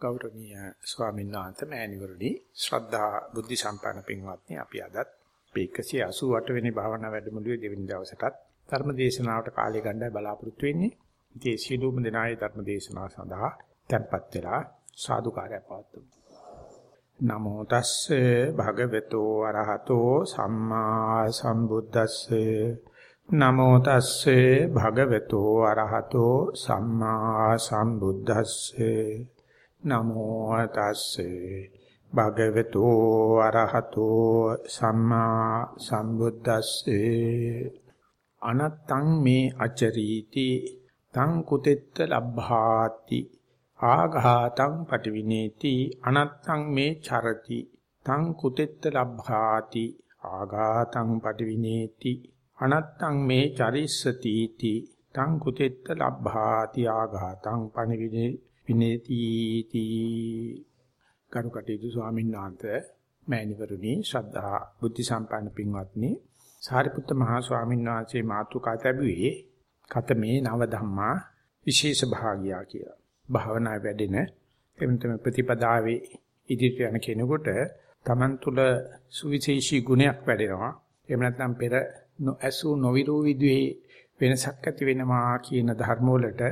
ගෞරවනීය ස්වාමීන් වහන්සේ මෑණිවරණි ශ්‍රද්ධා බුද්ධ සම්පන්න පින්වත්නි අපි අදත් 188 වෙනි භාවනා වැඩමුළුවේ දෙවෙනි දවසටත් ධර්ම දේශනාවට කාලය ගන්නයි බලාපොරොත්තු වෙන්නේ. ඉතින් සියලුම දෙනායේ ධර්ම දේශනාව සඳහා tempත් වෙලා සාදුකාරය පවත්වමු. නමෝ තස්සේ භගවතු අරහතෝ සම්මා සම්බුද්දස්සේ නමෝ තස්සේ භගවතු අරහතෝ සම්මා සම්බුද්දස්සේ නමෝ තස්සේ භගවතු අරහතෝ සම්මා සම්බුද්දස්සේ. අනත්තං මේ අචරීති තං කුතෙත්ත ලබ්භාති ආඝාතං පටිවිනේති අනත්තං මේ චරති තං කුතෙත්ත ලබ්භාති ආඝාතං පටිවිනේති අනත්තං මේ චරිස්සති තං කුතෙත්ත ලබ්භාති ආඝාතං පණිවිනේ විනේති තී කරුකටේතු ස්වාමීන් වහන්සේ මෑණිවරුනි ශ්‍රද්ධා බුද්ධ සම්පන්න පින්වත්නි සාරිපුත්ත මහා ස්වාමීන් වහන්සේ මාතුකා තැබුවේ කතමේ නව ධම්මා විශේෂ භාගියා කියලා. භාවනා වැඩෙන එමෙතම ප්‍රතිපදාවේ ඉදිරියට යන කෙනෙකුට Taman තුල සුවිශේෂී ගුණයක් වැඩෙනවා. එහෙම නැත්නම් පෙර නොඇසු නොවිරු විදුවේ වෙනසක් ඇති වෙනවා කියන ධර්ම වලට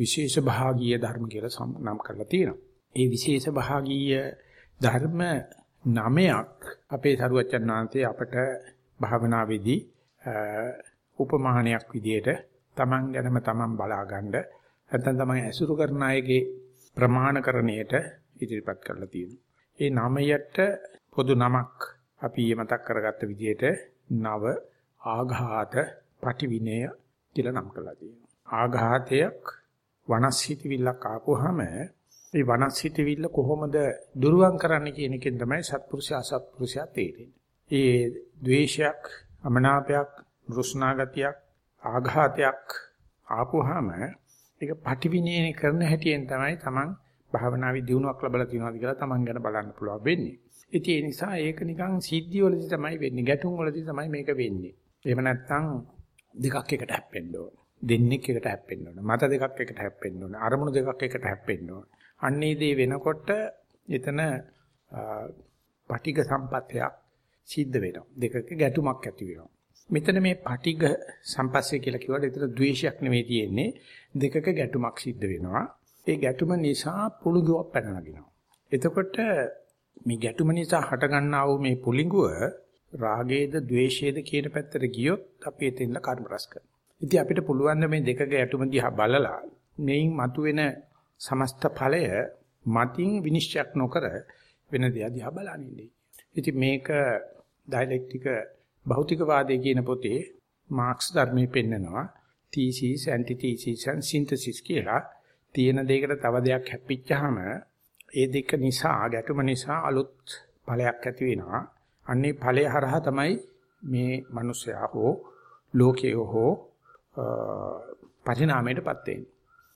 විශේෂ භාගීය ධර්ම කියලා නම් කරලා තියෙනවා. ඒ විශේෂ භාගීය ධර්ම නමයක් අපේ සරුවච්චන් වහන්සේ අපට භාවනාවේදී උපමානයක් විදියට Taman ගැනම Taman බලාගන්න නැත්නම් Taman ඇසුරු කරන අයගේ ප්‍රමාණකරණයට ඉදිරිපත් කරලා තියෙනවා. ඒ නමයට පොදු නමක් අපි මතක් කරගත්ත විදියට නව ආඝාත පටිවිනය කියලා නම් කරලා තියෙනවා. ආඝාතයක් වනස්හිතවිල්ලක් ආපුවාම මේ වනස්හිතවිල්ල කොහොමද දුරුවන් කරන්න කියන එකෙන් තමයි සත්පුරුෂයා අසත්පුරුෂයා තේරෙන්නේ. ඒ ද්වේෂයක්, අමනාපයක්, රුස්නාගතියක්, ආඝාතයක් ආපුවාම ඒක පටිවිනේන කරන හැටියෙන් තමයි Taman භාවනාවේ දියුණුවක් ලැබලා තියෙනවාද කියලා Taman ගැන බලන්න පුළුවන් වෙන්නේ. ඉතින් ඒ නිසා ඒක නිකන් සිද්ධිවලදී තමයි වෙන්නේ. ගැටුම් වලදී තමයි මේක වෙන්නේ. එහෙම නැත්නම් දෙකක් එකට හැප්පෙන්න ඕන. දෙන්නෙක් එකට හැප්පෙන්න ඕන. මත දෙකක් එකට හැප්පෙන්න ඕන. අරමුණු දෙකක් එකට හැප්පෙන්න ඕන. අන්නේ දේ වෙනකොට එතන පටිඝ සම්පත්තියක් සිද්ධ වෙනවා. දෙකක ගැටුමක් ඇති වෙනවා. මෙතන මේ පටිඝ සම්පස්සේ කියලා කිව්වට එතන ද්වේෂයක් නෙවෙයි තියෙන්නේ. දෙකක ගැටුමක් සිද්ධ වෙනවා. ඒ ගැටුම නිසා පුළුඟුවක් පැන නගිනවා. එතකොට මේ ගැටුම නිසා හටගන්නා වූ මේ පුළිඟුව රාගයේද ද්වේෂයේද කියන පැත්තට ගියොත් අපි එතෙන්ද කර්ම රස කරනවා. ඉතින් අපිට පුළුවන් මේ දෙකක ඇතුම දිහා බලලා මේන් මතුවෙන සමස්ත ඵලය මතින් විනිශ්චයක් නොකර වෙන දෙයක් දිහා බලන්නේ. ඉතින් මේක ඩයලෙක්ටික භෞතිකවාදයේ කියන පොතේ මාක්ස් ධර්මයේ පෙන්නනවා thesis antithesis and synthesis කියලා තියෙන දෙයකට තව දෙයක් හැප්පිච්චාම ඒ දෙක නිසා ගැටුම නිසා අලුත් ඵලයක් ඇති වෙනවා. අන්නේ ඵලය හරහා තමයි මේ මිනිසයා හෝ ලෝකයේ හෝ පරිණාමයටපත් වෙන්නේ.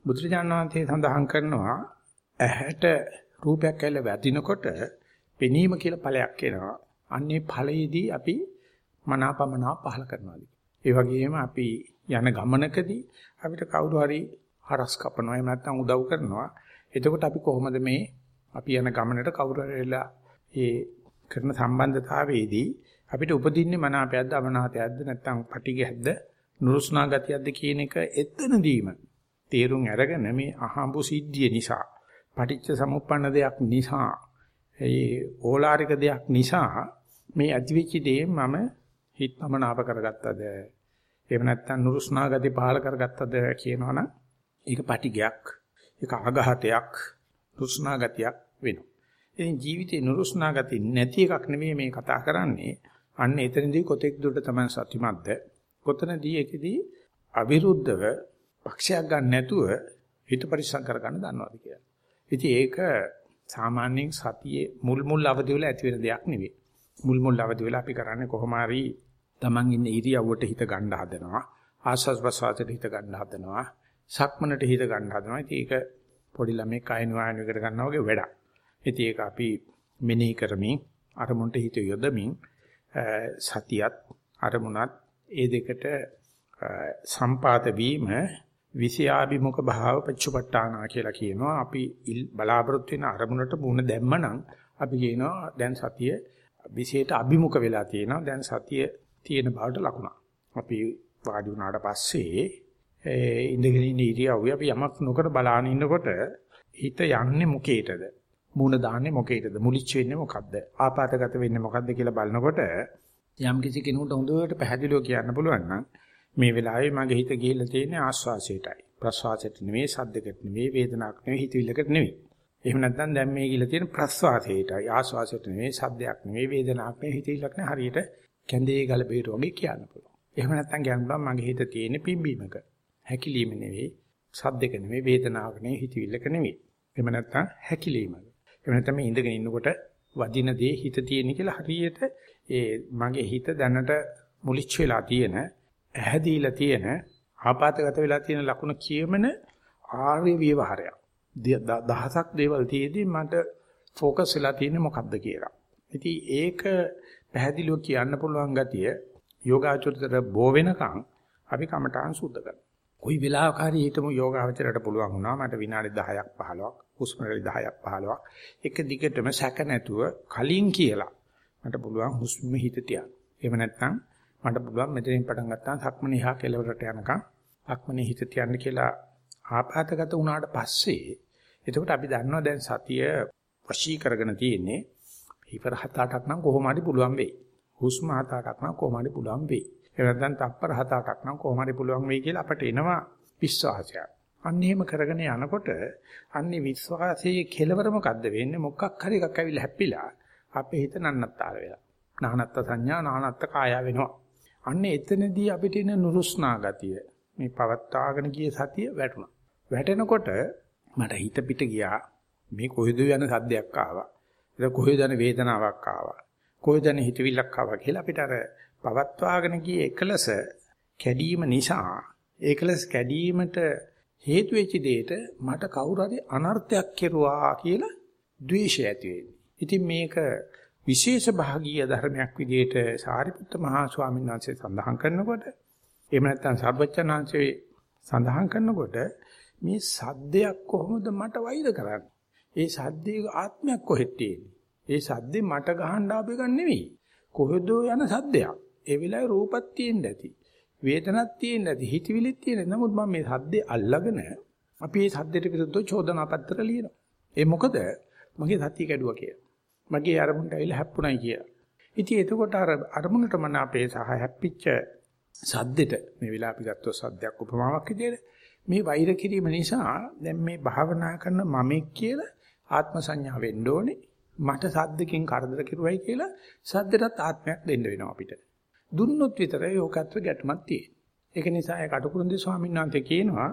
බුදුරජාණන් වහන්සේ සඳහන් කරනවා ඇහැට රූපයක් ඇල්ල වැදිනකොට පෙනීම කියලා ඵලයක් එනවා. අන්නේ ඵලයේදී අපි මනාපමනා පහල කරනවා. ඒ වගේම අපි යන ගමනකදී අපිට කවුරු හරි හරස් කපනවා එහෙම නැත්නම් උදව් කරනවා. එතකොට අපි කොහොමද මේ අපි යන ගමනට කවුරු හරි වෙලා ඒ කරන සම්බන්ධතාවයේදී අපිට උපදින්නේ මනාපයක්ද අමනාපයක්ද නැත්නම් පටිඝයක්ද නුරුස්නා ගතියක්ද කියන එක එතනදීම තේරුම් අරගෙන මේ අහඹු සිද්ධිය නිසා පටිච්ච සමුප්පන්න දෙයක් නිසා ඒ ඕලාරික දෙයක් නිසා මේ ඇතිවෙච්ච දේ මම හිතමනාප කරගත්තද? එහෙම නැත්නම් නුරුස්නා ගති පහල කරගත්තද කියනවනම් ඒක පටිගයක් ඒක ආඝාතයක් නුරුස්නා ගතියක් වෙනවා. ඉතින් ජීවිතේ නුරුස්නා ගති නැති එකක් නෙමෙයි මේ කතා කරන්නේ. අන්න එතනදී කොතෙක් දුරට තමයි සත්‍යමත්ද? කොතනදී ඒකෙදී අවිරුද්ධව පක්ෂයක් ගන්න නැතුව හිත පරිස්සම් කරගන්න දන්නවද කියලා. ඉතින් ඒක සාමාන්‍යයෙන් සතියේ මුල් මුල් අවදි වෙලා ඇති වෙන දෙයක් නෙවෙයි. මුල් මුල් අවදි වෙලා අපි කරන්නේ කොහොම හරි Taman ඉන්න ඉරියව්වට හිත ගන්න හදනවා. ආස්වාස් ප්‍රසවාසයට හිත ගන්න හදනවා. සක්මනට හිත ගන්න හදනවා. ඉතින් ඒක පොඩි ළමයි කය නුවායනයකට ගන්නවා වගේ වැඩක්. ඉතින් ඒක අපි මෙනෙහි කරමින් අරමුණට හිත යොදමින් සතියත් අරමුණත් ඒ දෙකට සම්පාත වීම විෂයාභිමුඛ භාව පච්චපට්ඨානා කියලා කියනවා. අපි බලාපොරොත්තු වෙන අරමුණට මුණ දැම්මනම් අපි කියනවා දැන් සතිය විශේෂයට අභිමුඛ වෙලා තියෙනවා. දැන් සතිය තියෙන බවට ලකුණක්. අපි වාඩි වුණාට පස්සේ ඒ ඉඳගෙන ඉන්න ඉරියව්ව අපි යමක් නොකර බලාගෙන ඉන්නකොට හිත යන්නේ මොකේටද? මූණ දාන්නේ මොකේටද? මුලිච්ච වෙන්නේ මොකද්ද? ආපాతගත වෙන්නේ මොකද්ද කියලා බලනකොට යම් කිසි කෙනෙකුට හොඳට පැහැදිලිව කියන්න පුළුවන් නම් මේ වෙලාවේ මගේ හිත ගිහිල්ලා තියෙන්නේ ආස්වාසයටයි. ප්‍රස්වාසයට නෙවෙයි, සද්දකට නෙවෙයි, වේදනාවක් නෙවෙයි, හිතවිල්ලකට නෙවෙයි. එහෙම නැත්නම් දැන් මේ ගිහිල්ලා තියෙන ප්‍රස්වාසයටයි. ආස්වාසයට නෙවෙයි, සද්දයක් නෙවෙයි, වේදනාවක් නෙවෙයි, හිතවිල්ලක් නෙවෙයි. හරියට කැඳේ ගල බේර වගේ කියන්න පුළුවන්. එහෙම නැත්නම් කියන්න බෑ මගේ හිත තියෙන්නේ පිම්බීමක. හැකිලිම නෙවෙයි, සද්දක නෙවෙයි, වේදනාවක් නෙවෙයි, හිතවිල්ලක නෙවෙයි. එහෙම නැත්නම් හැකිලිමක. එහෙම නැත්නම් මේ ඉඳගෙන ඉන්නකොට වදින දේ හිත තියෙන කියලා හරියට ඒ මගේ හිත දැනට මුලිච්ච වෙලා තියෙන, ඇහැදීලා තියෙන, ආපాతගත වෙලා තියෙන ලකුණ කියමන ආර්ය විවහාරයක්. දහසක් දේවල් තියේදී මට ફોકસ වෙලා තියෙන්නේ මොකද්ද කියලා. ඉතින් ඒක පැහැදිලිව කියන්න පුළුවන් ගතිය යෝගාචරිතර බෝ වෙනකන් අපි කමඨාන් සුද්ධ කරනවා. කොයි වෙලාවක හරි හිතමු යෝගාචරයට පුළුවන් වුණා මට විනාඩි 10ක් 15ක් හුස්ම රැලි 10ක් 15ක් එක දිගටම සැක නැතුව කලින් කියලා මට පුළුවන් හුස්ම හිත තියන්න. එහෙම නැත්නම් මට පුළුවන් මෙතනින් පටන් ගත්තා සක්මනේ හා කෙලවරට යනකම් සක්මනේ හිත තියන්න කියලා ආපాతගත වුණාට පස්සේ එතකොට අපි දන්නවා දැන් සතිය වශී කරගෙන තියෙන්නේ හිපර හත අටක් නම් කොහොම හරි පුළුවන් වෙයි. හුස්ම හත අටක් නම් කොහොම හරි පුළුවන් වෙයි. ඒ නැත්නම් තප්පර හත අටක් නම් කොහොම හරි පුළුවන් වෙයි කියලා අපට එනවා විශ්වාසයක්. අන්න එහෙම කරගෙන යනකොට අන්නේ විශ්වාසයේ කෙලවර මොකද්ද වෙන්නේ? මොකක් හරි එකක් ඇවිල්ලා හැප්පිලා අපේ හිත නන්නත්තර වෙලා. නානත්ත සංඥා නානත්ත කාය වෙනවා. අන්න එතනදී අපිට එන නුරුස්නා ගතිය මේ පවත්වාගෙන ගිය සතිය වැටුණා. වැටෙනකොට මට හිත පිට ගියා මේ කොහෙද යන සද්දයක් ආවා. ඒක කොහෙද යන වේදනාවක් ආවා. කොහෙද යන හිතවිල්ලක් ආවා කියලා අපිට අර පවත්වාගෙන ගියේ එකලස කැඩීම නිසා ඒකලස් කැඩීමට හේතු වෙච්ච දෙයට මට කවුරු හරි අනර්ථයක් කෙරුවා කියලා ද්වේෂය ඇති වෙන්නේ. ඉතින් මේක විශේෂ භාගීය ධර්මයක් විදිහට සාරිපුත්ත මහා ස්වාමීන් වහන්සේ සඳහන් කරනකොට එහෙම නැත්නම් සර්වචනාංශේ සඳහන් කරනකොට මේ සද්දයක් කොහොමද මට වෛර කරන්නේ? ඒ සද්දේ ආත්මයක් කොහෙද තියෙන්නේ? ඒ සද්දේ මට ගහන්න ආපු එකක් නෙවෙයි. කොහෙදෝ යන සද්දයක්. ඒ වෙලාවේ රූපක් තියෙන්න ඇති. වේදනක් තියෙන්න ඇති. හිතවිලිත් තියෙන්න. නමුත් මම මේ සද්දේ අල්ලගෙන අපි මේ සද්දෙට විරුද්ධව චෝදනා පත්‍ර ලියනවා. ඒ මොකද? මගේ සතිය කැඩුවා කියලා. මගේ අරමුණට ඇවිල්ලා හැප්පුණයි කියලා. ඉතින් එතකොට අර අරමුණට මන අපේ සහ හැප්පිච්ච සද්දෙට මේ වෙලාව අපි ගත්තොත් සද්දයක් උපමාවක් විදියට මේ වෛර කිරීම නිසා දැන් මේ භාවනා කරන මමෙක් කියලා ආත්ම සංඥා වෙන්න ඕනේ. මට සද්දකින් කරදර කෙරුවයි කියලා සද්දටත් ආත්මයක් දෙන්න වෙනවා අපිට. දුන්නොත් විතරයි ඕකත්ව ගැටමක් තියෙන්නේ. ඒක නිසා ඒ කටුකුරුන්දේ ස්වාමීන් වහන්සේ කියනවා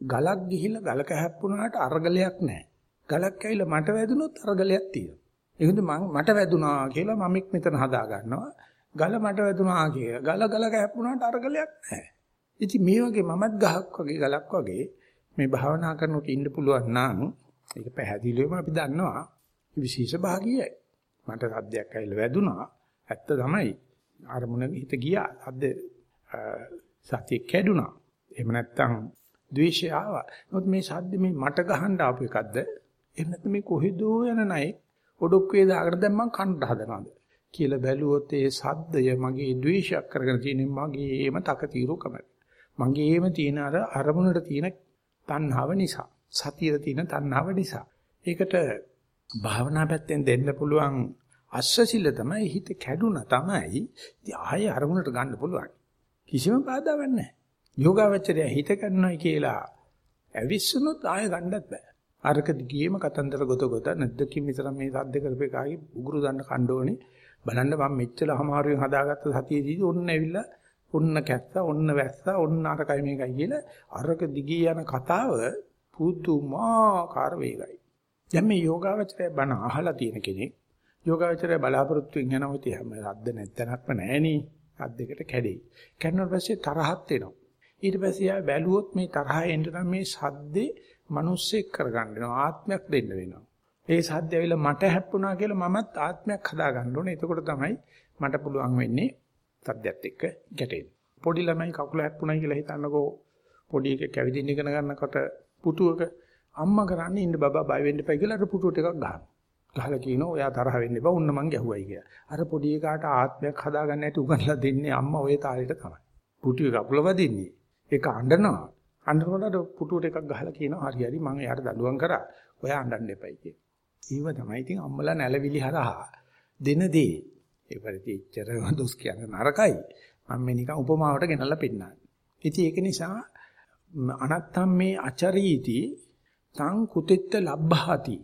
ගලක් ගිහිල්ලා ගලක හැප්පුණාට අරගලයක් නැහැ. ගලක් ඇවිල්ලා මට වැදුනොත් අරගලයක් තියෙනවා. ඒකද මම මට වැදුනා කියලා මමෙක් මෙතන හදා ගන්නවා. ගල මට වැදුනා කියලා. ගල ගලක හැප්පුණාට අරගලයක් නැහැ. ඉතින් මේ වගේ මමත් ගහක් වගේ ගලක් වගේ මේ භාවනා කරනකොට ඉන්න පුළුවන් නම් ඒක පැහැදිලිවම අපි දන්නවා විශේෂ භාගියයි. මට සද්දයක් ඇවිල්ලා වැදුනා. ඇත්ත තමයි. අරමුණ හිත ගියා. සද්ද සතිය කැඩුනා. එහෙම නැත්නම් ද්වේෂය ආවා. නමුත් මේ සද්ද මේ මට ගහන්න ආපු එකක්ද? එහෙම නැත්නම් මේ කොහෙදෝ යන නයි ඔඩොක්කේ දාගෙන දැන් මං කන්න හදනවාද? කියලා බැලුවොත් ඒ සද්දය මගේ ද්වේෂයක් කරගෙන තියෙන මගේම තකතිරුකමයි. මගේම තියෙන අර අරමුණට තියෙන තණ්හාව නිසා සතියේ තියෙන තණ්හාව නිසා ඒකට භාවනා පැත්තෙන් දෙන්න පුළුවන් අස්සසිල තමයි හිත කැඩුනා තමයි ආයෙ අරමුණට ගන්න පුළුවන් කිසිම බාධාවක් නැහැ යෝගාවචරය හිත කන්නයි කියලා ඇවිස්සුනොත් ආයෙ ගන්නත් බෑ අරක දිගේම කතන්දර ගොත ගොත නැද්දකින් විතර මේ සද්ද කරපේ කාගේ උගුරු දන්න කණ්ඩෝනේ බලන්න මම මෙච්චර අමාරුවෙන් හදාගත්ත සතියේදී ඔන්න ඇවිල්ලා ඔන්න කැස්සා, ඔන්න වැස්සා, ඔන්න අරකයි මේකයි කියලා අරක දිගී යන කතාව පුදුමාකාර වේගයි. දැන් මේ යෝගාවචරය බණ අහලා තියෙන කෙනෙක් යෝගාවචරය බලාපොරොත්තු වෙන යනවා ඉතින් හැම රද්ද නැත්තනක්ම නැහෙනේ. රද්දකට කැඩෙයි. කැඩුණාට පස්සේ තරහක් එනවා. ඊට පස්සේ ආ බැලුවොත් මේ තරහ එන්න නම් මේ සද්දේ මිනිස්සෙක් කරගන්න වෙනවා ආත්මයක් දෙන්න වෙනවා. ඒ සද්ද ඇවිල්ලා මට හැප්පුණා කියලා මමත් ආත්මයක් හදා ගන්න ඕනේ. එතකොට තමයි මට පුළුවන් වෙන්නේ සද්දයත් එක්ක ගැටෙන්න. පොඩි ළමයි කකුල හැප්පුණයි කියලා හිතන්නකෝ පොඩි එකෙක් කැවිදින්න ඉගෙන ගන්නකොට පුටුවක අම්මා කරන්නේ ඉන්න බබා බය වෙන්න එපා කියලා අර පුටුවට එකක් ගහනවා. ගහලා කියනවා ඔයා තරහ වෙන්න එපා උන්න මං ගැහුවයි කියලා. අර පොඩි එකාට ආත්මයක් හදාගන්න හැටි උගන්ලා දෙන්නේ අම්මා ওই තාලෙට තමයි. පුටුවේ කකුල වදින්නේ. ඒක අඬනවා. අඬනකොට පුටුවට එකක් ගහලා කියනවා හරි හරි මං එයාට දඬුවම් කරා. ඔයා අඬන්න එපයි කියලා. ඊව තමයි ඉතින් අම්මලා නැලවිලි හරහා දෙන දේ. ඒ පරිදි එච්චර දොස් කියන නරකයි. මම මේ නිකන් උපමාවට ගෙනල්ලා පෙන්නන්නේ. ඉතින් ඒක නිසා අනත්තම් මේ අචරීති තං කුතෙත්ත ලබ්භාති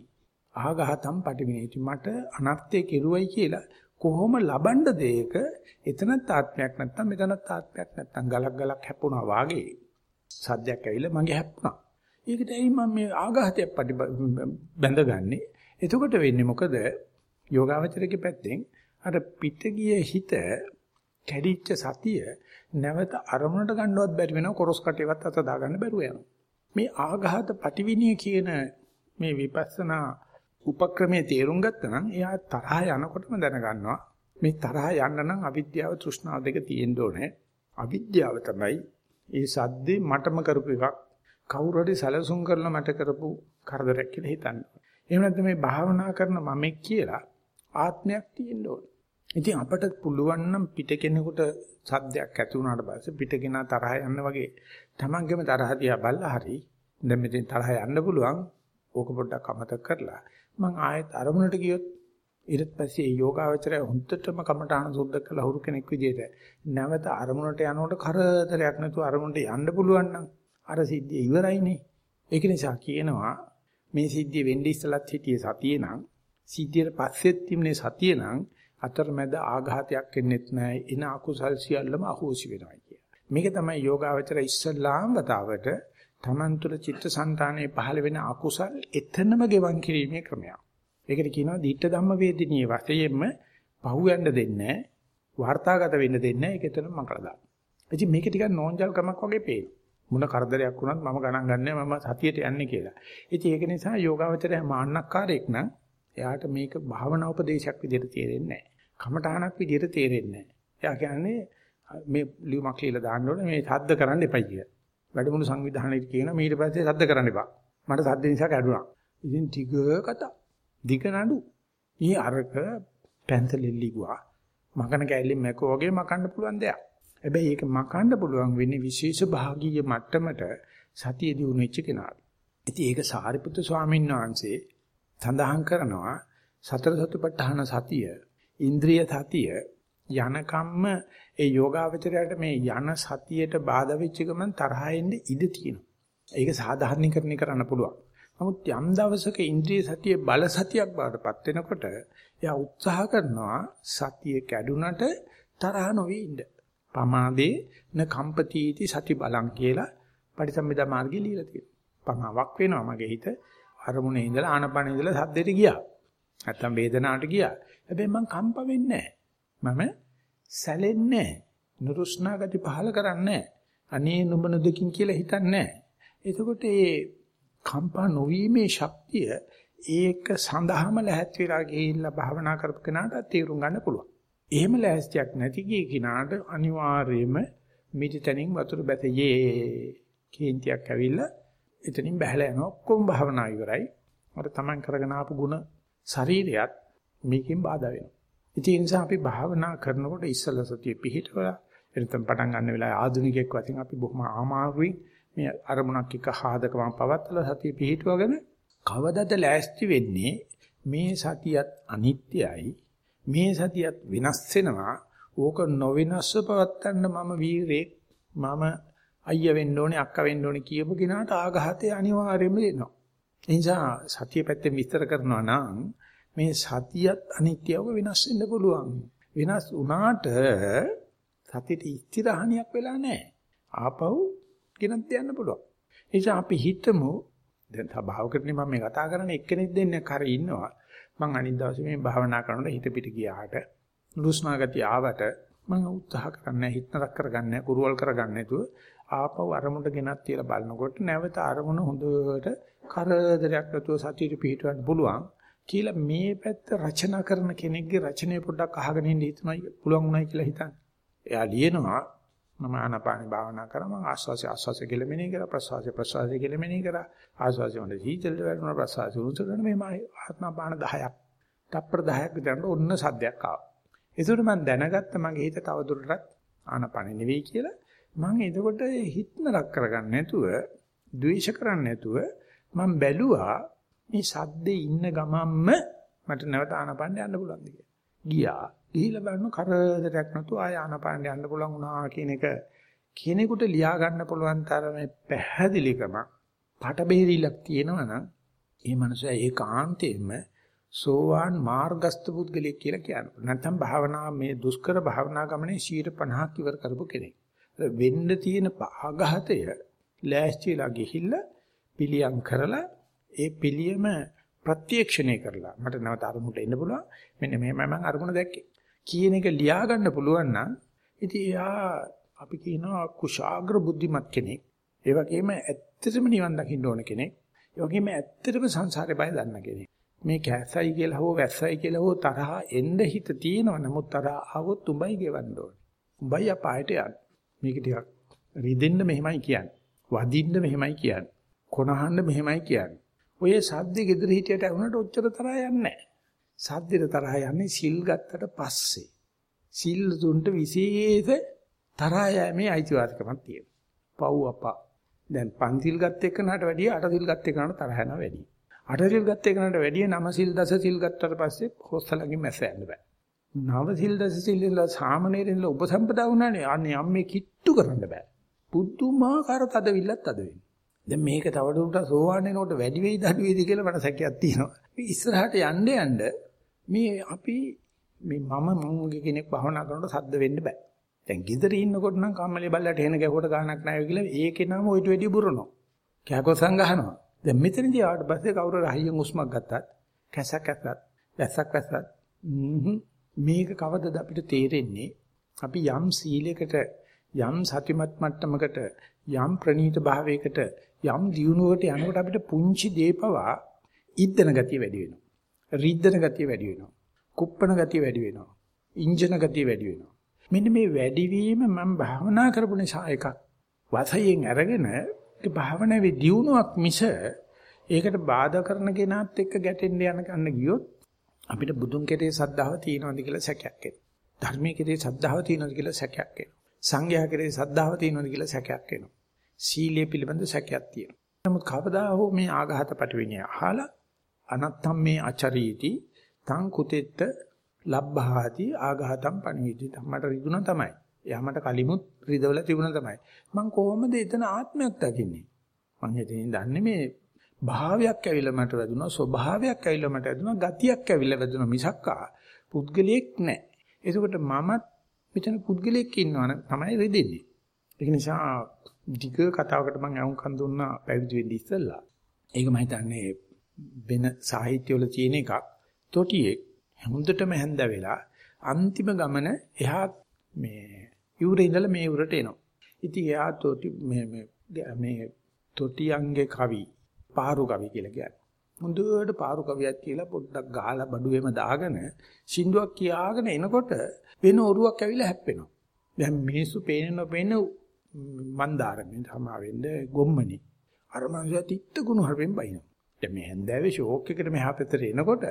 ආඝාතම් පටිවිනේති මට අනර්ථය කෙරුවයි කියලා කොහොම ලබන්න දෙයක එතනත් ආත්මයක් නැත්තම් මෙතනත් ආත්මයක් නැත්තම් ගලක් ගලක් හැප්පුණා වාගේ සද්දයක් ඇවිල්ලා මගේ හැප්පුණා. ඒකට ඇයි මම මේ ආඝාතයක් බැඳගන්නේ? එතකොට වෙන්නේ මොකද? යෝගාවචරයේ පැත්තෙන් අර පිට ගිය හිත කැඩිච්ච සතිය නැවත අරමුණට ගන්නවත් බැරි වෙනවා කොරස් කටේවත් අත දාගන්න බැරුව යනවා. මේ ආඝාත පටිවිණිය කියන මේ විපස්සනා උපක්‍රමයේ තේරුම් ගත්තා නම් එයා තරහ යනකොටම දැනගන්නවා මේ තරහ යන්න නම් අවිද්‍යාව තෘෂ්ණාව දෙක තියෙන්න ඕනේ. අවිද්‍යාව තමයි ඒ සද්දේ මටම කරපු එකක්. කවුරු හරි සැලසුම් කරලා මට කරපු කරදරයක් කියලා හිතන්නේ. එහෙම නැත්නම් මේ භාවනා කරන මමෙක් කියලා ආත්මයක් තියෙන්න ඕනේ. ඉතින් අපට පුළුවන් නම් පිට කෙනෙකුට සද්දයක් ඇති වුණාට පස්සේ පිට කෙනා තරහ යන්න වගේ තමන්ගේම තරහ දිහා බලලා හරි දැන් මෙතෙන් තරහ යන්න පුළුවන් ඕක පොඩ්ඩක් අමතක කරලා මං ආයෙත් අරමුණට ගියොත් ඊට පස්සේ මේ යෝගාවචරය හොඳටම කමඨාන සුද්ධ කළා හුරු කෙනෙක් විදිහට නැවත අරමුණට යනකොට කරදරයක් නැතුව අරමුණට යන්න පුළුවන් නම් අර සිද්ධිය ඉවරයිනේ ඒක නිසා කියනවා මේ සිද්ධිය වෙන්නේ ඉස්සලත් හිටියේ සතියේ නම් සිද්ධියට පස්සෙත් තිබුණේ සතියේ නම් අතරමැද ආඝාතයක් එන්නෙත් නැහැ එන අකුසල් සියල්ලම අහෝසි වෙනවා කිය. මේක තමයි යෝගාවචර ඉස්සල්ලාම් වතාවට තමන් තුළ චිත්තසංතානයේ පහළ වෙන අකුසල් එතනම ගෙවන් කිරීමේ ක්‍රමයක්. ඒකට කියනවා ditta ධම්ම වේදිනිය වශයෙන්ම පහු යන්න දෙන්නේ වාර්තාගත වෙන්න දෙන්නේ ඒක එතනම මකලා දාන්න. ඉතින් මේක ටිකක් නෝන්ජල්කමක් වගේ පේනවා. මොන කරදරයක් වුණත් මම ගණන් ගන්නෑ මම සතියට යන්නේ කියලා. ඉතින් ඒක නිසා යෝගාවචරය මාන්නක්කාරයෙක් නම් එයාට මේක භාවනා උපදේශයක් විදිහට තේරෙන්නේ නැහැ. කමඨහනක් විදිහට තේරෙන්නේ නැහැ. එයා කියන්නේ මේ ලියුමක් ලියලා දාන්න ඕනේ මේ සද්ද කරන්න එපයි කියලා. වැඩමුළු සංවිධානයේ කියනවා ඊට පස්සේ සද්ද කරන්න එපා. මට සද්ද නිසා කැඩුනා. ඉතින් ටික කතා. දිග නඩු. ඊ අරක පැන්තලෙල්ලි ගුවා. මකන කැලේ මැකෝ වගේ මකන්න පුළුවන් දෙයක්. හැබැයි ඒක මකන්න පුළුවන් වෙන්නේ විශේෂ භාගීය මට්ටමට සතිය දිනු වෙච්ච කෙනාට. ඉතින් ඒක සාරිපුත්‍ර ස්වාමීන් වහන්සේ සඳහන් කරනවා සතර සතිපට්ඨාන සතිය, ඉන්ද්‍රිය සතිය යනකම්ම ඒ යෝගාවචරයට මේ යන සතියට බාධා වෙච්ච ගමන් තරහා එන්නේ ඉඩ තියෙනවා. ඒක සාධාරණීකරණය කරන්න පුළුවන්. නමුත් යම් දවසක ඉන්ද්‍රිය සතිය බල සතියක් බවටපත් වෙනකොට එයා උත්සාහ කරනවා සතිය කැඩුනට තරහ නොවී ඉන්න. පමාදේ න කම්පතිටි සති බලං කියලා පරිසම්බිදා මාර්ගය ලියලා තියෙනවා. පමාවක් වෙනවා මගේ හිත අරමුණේ ඉඳලා ආනපන ඉඳලා සද්දෙට ගියා. නැත්තම් වේදනාවට ගියා. හැබැයි මං කම්ප වෙන්නේ නැහැ. මම සැලෙන්නේ නැහැ. නුරුස්නා ගති පහල කරන්නේ අනේ නුඹ නොදකින් කියලා හිතන්නේ එතකොට මේ කම්පා නොවීමේ ශක්තිය ඒක සඳහාම ලැහැත් වෙලා ගිහිල්ලා භාවනා කරපු කෙනාට තේරුම් ගන්න පුළුවන්. එහෙම ලැහැස්තියක් නැති ගිය කෙනාට අනිවාර්යයෙන්ම මිදිතනින් වතුර බැතේ කේන්තියක් ඇවිල්ලා එතනින් බහැලා යනවා ඔක්කොම භාවනා ඉවරයි. අර Taman කරගෙන ආපු ಗುಣ ශරීරයත් මේකෙන් බාධා වෙනවා. ඉතින් ඒ නිසා අපි භාවනා කරනකොට ඉස්සල සතිය පිහිටවලා එතන පටන් ගන්න වෙලාවේ ආධුනිකයෙක් වශයෙන් අපි බොහොම ආමාරුවෙන් මේ අරමුණක් එක්ක හාදකම පවත්තලා සතිය පිහිටවගෙන කවදද ලෑස්ති වෙන්නේ? මේ සතියත් අනිත්‍යයි. මේ සතියත් වෙනස් වෙනවා. ඕක නොවෙනස්ව පවත්තන්න මම වීරෙක් මම අයියා වෙන්න ඕනේ අක්කා වෙන්න ඕනේ කියපු කෙනාට ආඝාතය අනිවාර්යයෙන්ම එනවා ඒ නිසා සතිය පැත්තෙන් විස්තර කරනවා නම් මේ සතියත් අනිත්‍යව වෙනස් වෙන්න පුළුවන්. වෙනස් වුණාට සතියට ස්ථිරහණියක් වෙලා නැහැ. ආපහු ගෙනත් යන්න පුළුවන්. ඒ නිසා අපි හිතමු දැන් භාවකරණේ මම මේ කතා කරන්නේ එක්කෙනෙක් දෙන්නේ කරේ ඉන්නවා. මම අනිත් දවසේ මේ භාවනා කරනකොට හිත පිට ගියාට නුරුස්නා ගතිය ආවට මම උත්සාහ කරන්නේ හිත නරක කරගන්නේ කුරුවල් කරගන්නේ නැතුව ආපහු අරමුණට ගෙනත් තියලා බලනකොට නැවත අරමුණ හොඳට කරදරයක් නැතුව සතියට පිහිටවන්න පුළුවන්. කියලා මේ පැත්ත රචනා කරන කෙනෙක්ගේ රචනය පොඩ්ඩක් අහගෙන ඉන්න හිතනයි පුළුවන් උනායි කියලා හිතන්න. එයා ලියනවා මම ආනාපාන භාවනා කරා මම ආස්වාසය ආස්වාසය කියලා මෙනෙහි කරා ප්‍රසවාසය ප්‍රසවාසය කියලා මෙනෙහි කරා. ආස්වාසය වල සීතල වැටුණා ප්‍රසවාසය උණුසුම මේ ආත්මපාන 10ක් තප්පර 10ක් විතර ඔන්න සද්දයක් ආවා. ඒකට මම දැනගත්ත මගේ හිත තව දුරටත් ආනාපාන නෙවෙයි කියලා. මම එතකොට හිතනක් කරගන්න නැතුව ද්වේෂ කරන්නේ නැතුව මම බැලුවා මේ සද්දේ ඉන්න ගමම්ම මට නැවත ආනාපාන යන්න පුළුවන්ද කියලා. ගියා. ගිහිල්ලා බලන කරදරයක් නැතුව ආය ආනපාන යන්න පුළුවන් වුණා කියන එක කෙනෙකුට ලියා ගන්න පුළුවන් තරමේ පැහැදිලිකම පට බෙහෙරිලක් තියෙනවා නම් ඒ මනුස්සයා ඒකාන්තයෙන්ම සෝවාන් මාර්ගස්ත පුද්ගලයෙක් කියලා කියනවා. නැත්නම් භාවනා මේ දුෂ්කර භාවනා ගමනේ 50ක් ඉවර කරපු කෙනෙක්. වෙන්න තියෙන ආඝාතය ලෑස්තිලා ගිහිල්ලා පිළියම් කරලා ඒ පිළියම ප්‍රත්‍යක්ෂණය කරලා මට නැවත අරමුණට එන්න පුළුවන්. මෙන්න මෙහෙමයි මම අරමුණ දැක්කේ. කියන එක ලියා ගන්න පුළුවන් නම් ඉතින් එයා අපි කියනවා කුශාග්‍ර බුද්ධිමත් කෙනෙක්. ඒ වගේම ඇත්තටම නිවන් දකින්න ඕන කෙනෙක්. ඒ වගේම ඇත්තටම සංසාරේ බය දන්න කෙනෙක්. මේ කැසයි කියලා හෝ වැස්සයි කියලා හෝ තරහ එන්න හිත තියෙනවා. නමුත් තරහ ආවොත් උඹයි ගෙවන්න ඕනේ. උඹයි අපායට යන්නේ. මේක ටිකක් රිදෙන්න මෙහෙමයි කියන්නේ. වදින්න මෙහෙමයි කියන්නේ. කොනහන්න මෙහෙමයි කියන්නේ. ඔය සද්දේ gedara හිටියට වුණාට ඔච්චර තරහ යන්නේ නැහැ. සද්දෙට තරහ යන්නේ සිල් ගත්තට පස්සේ. සිල් තුන්ට විශේෂ තරහ යෑමේ අයිතිවාසිකමක් තියෙනවා. පව් අපා. දැන් පන්සිල් ගත්ත එකනට වැඩිය අටසිල් ගත්ත එකනට තරහ යනවා වැඩි. අටසිල් ගත්ත එකනට වැඩිය නවසිල් දසසිල් ගත්තට පස්සේ හොස්සලකින් මැස යන්න බෑ. නවසිල් දසසිල් ඉඳලා සාමනීරින්ල උපසම්පදා වුණානේ. අනේ අම්මේ කිට්ටු කරන්න බෑ. පුදුමාකාර තදවිල්ලක් තද වෙන්නේ. දැන් මේක තවදුරටත් සෝවාන් වෙනකොට වැඩි වෙයිද අඩු වෙයිද කියලා මට සැකයක් තියෙනවා. ඉස්සරහට යන්න යන්න මේ අපි මේ මම මම කෙනෙක් භවනා කරනකොට සද්ද වෙන්න බෑ. දැන් ගෙදර ඉන්නකොට නම් කම්මලේ බල්ලට එන ගැහුවට ගානක් නැහැ කියලා ඒකේ නම ඔයිට වැඩි බුරනවා. කෑකොත් සංගහනවා. දැන් මෙතනදී ආවට පස්සේ කවුරු රහියෙන් උස්මක් ගත්තත් කැසක් ඇත්තත් වැස්සක් වැස්සත් මේක කවදද අපිට තේරෙන්නේ අපි යම් සීලයකට යම් සතිමත් මට්ටමකට යම් ප්‍රනීත භාවයකට යම් දියුණුවකට යනකොට අපිට පුංචි දීපවා ඉද්දන ගතිය වැඩි වෙනවා. රිද්දන ගතිය වැඩි වෙනවා. කුප්පන ගතිය වැඩි වෙනවා. ඉන්ජන ගතිය වැඩි වෙනවා. මෙන්න මේ වැඩිවීම මම භාවනා කරපු නිසා එකක්. වශයෙන් අරගෙන ඒ භාවනාවේ දියුණුවක් මිස ඒකට බාධා කරන කෙනාත් එක්ක ගැටෙන්න යන ගන්න ගියොත් අපිට බුදුන් කෙරේ සද්ධාව තියෙනවද කියලා සැකයක් එනවා. ධර්මයේ කෙරේ සද්ධාව තියෙනවද කියලා සැකයක් එනවා. සංඝයා කෙරේ සද්ධාව තියෙනවද කියලා සැකයක් එනවා. සීලය පිළිබඳ සැකයක් තියෙනවා. නමුත් කවදා හෝ මේ ආඝාත පටවිනිය අහලා අනත්තම් මේ අචරීති තං කුතෙත්ත ලබ්බහාති ආඝාතම් පණිවිති මට රිදුණා තමයි. එයා මට කලිමුත් රිදවලා තිබුණා තමයි. මං කොහොමද එතන ආත්මයක් දකින්නේ? මං හිතින් දන්නේ මේ භාවයක් ඇවිල්ලා මට වැදුනා ස්වභාවයක් ඇවිල්ලා මට වැදුනා ගතියක් ඇවිල්ලා වැදුනා මිසක්කා පුද්ගලයෙක් නැහැ. එතකොට මමත් මෙතන පුද්ගලයෙක් ඉන්නවනම් තමයි රිදෙන්නේ. ඒක නිසා ධික කතාවකට මම අහුම්කන් දුන්නා පැවිදි වෙන්න ඉස්සෙල්ලා. ඒක මම හිතන්නේ වෙන සාහිත්‍යවල තියෙන එකක්. තොටියෙක් හොඳටම හැඳ වෙලා අන්තිම ගමන එහා මේ යුරේ ඉඳලා මේ උරට එනවා. ඉතින් එයා තොටි මේ මේ තොටියන්ගේ කවි පාරු කවි කියලා කියන්නේ. මුදුවට පාරු කවියක් කියලා පොඩ්ඩක් ගහලා බඩුවේම දාගෙන සින්දුවක් කියාගෙන එනකොට වෙන ඔරුවක් ඇවිල්ලා හැප්පෙනවා. දැන් මිනිස්සු පේන නොපේන මන්දාරමෙන් තමා වෙන්නේ ගොම්මනි. අර මනුස්සයා තිත්ත ගුණ හරපෙන් බයිනවා. දැන් මේ හැන්දෑවේ ෂෝක් එකට මෙහා පැත්තට එනකොට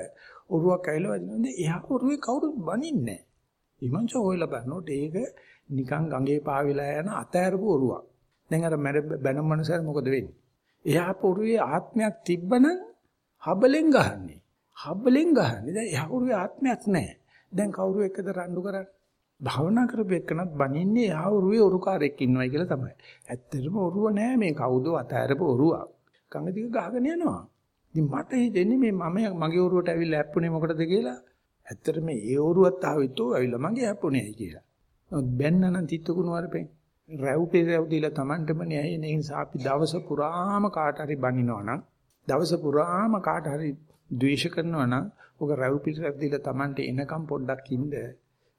ඔරුවක් ඇවිල්ලා වදිනවා. එහා ඔරුවේ කවුරුත් බනින්නේ නැහැ. ඊමණච හොයලා බලනකොට ඒක නිකන් ගඟේ පාවිලා යන අතෑරපු ඔරුවක්. දැන් අර මැර බැනම මනුස්සයා මොකද වෙන්නේ? එහා පොරුවේ ආත්මයක් තිබ්බනම් හබලෙන් ගහන්නේ. හබලෙන් ගහන්නේ. දැන් එහා පොරුවේ ආත්මයක් නැහැ. දැන් කවුරු එක්කද රණ්ඩු කරන්නේ? භාවනා කරපෙන්නත් බනින්නේ එහා ඔරුවේ ඔරුකාරයෙක් ඉන්නවයි කියලා තමයි. ඇත්තටම ඔරුව නෑ මේ කවුද අතෑරපු ඔරුවක්. කඟ දිග ගහගෙන යනවා. ඉතින් මට හිතෙන්නේ මේ මම මගේ ඔරුවට ඇවිල්ලා හැප්පුණේ මොකටද කියලා. ඇත්තට මේ ඒ ඔරුවත් ආවෙතෝ ඇවිල්ලා මගේ හැප්පුණේ කියලා. නමුත් බැන්න නම් තිත්තුකුණු වරපෙන් රැව් පෙරව් දීලා Tamanටම න්යාය නේ නිසා අපි දවස පුරාම කාට හරි බනිනවා නම් දවස පුරාම කාට හරි ද්වේෂ කරනවා නම් ඔක රැව් පිටරක් දීලා Tamanට එනකම් පොඩ්ඩක් ඉන්න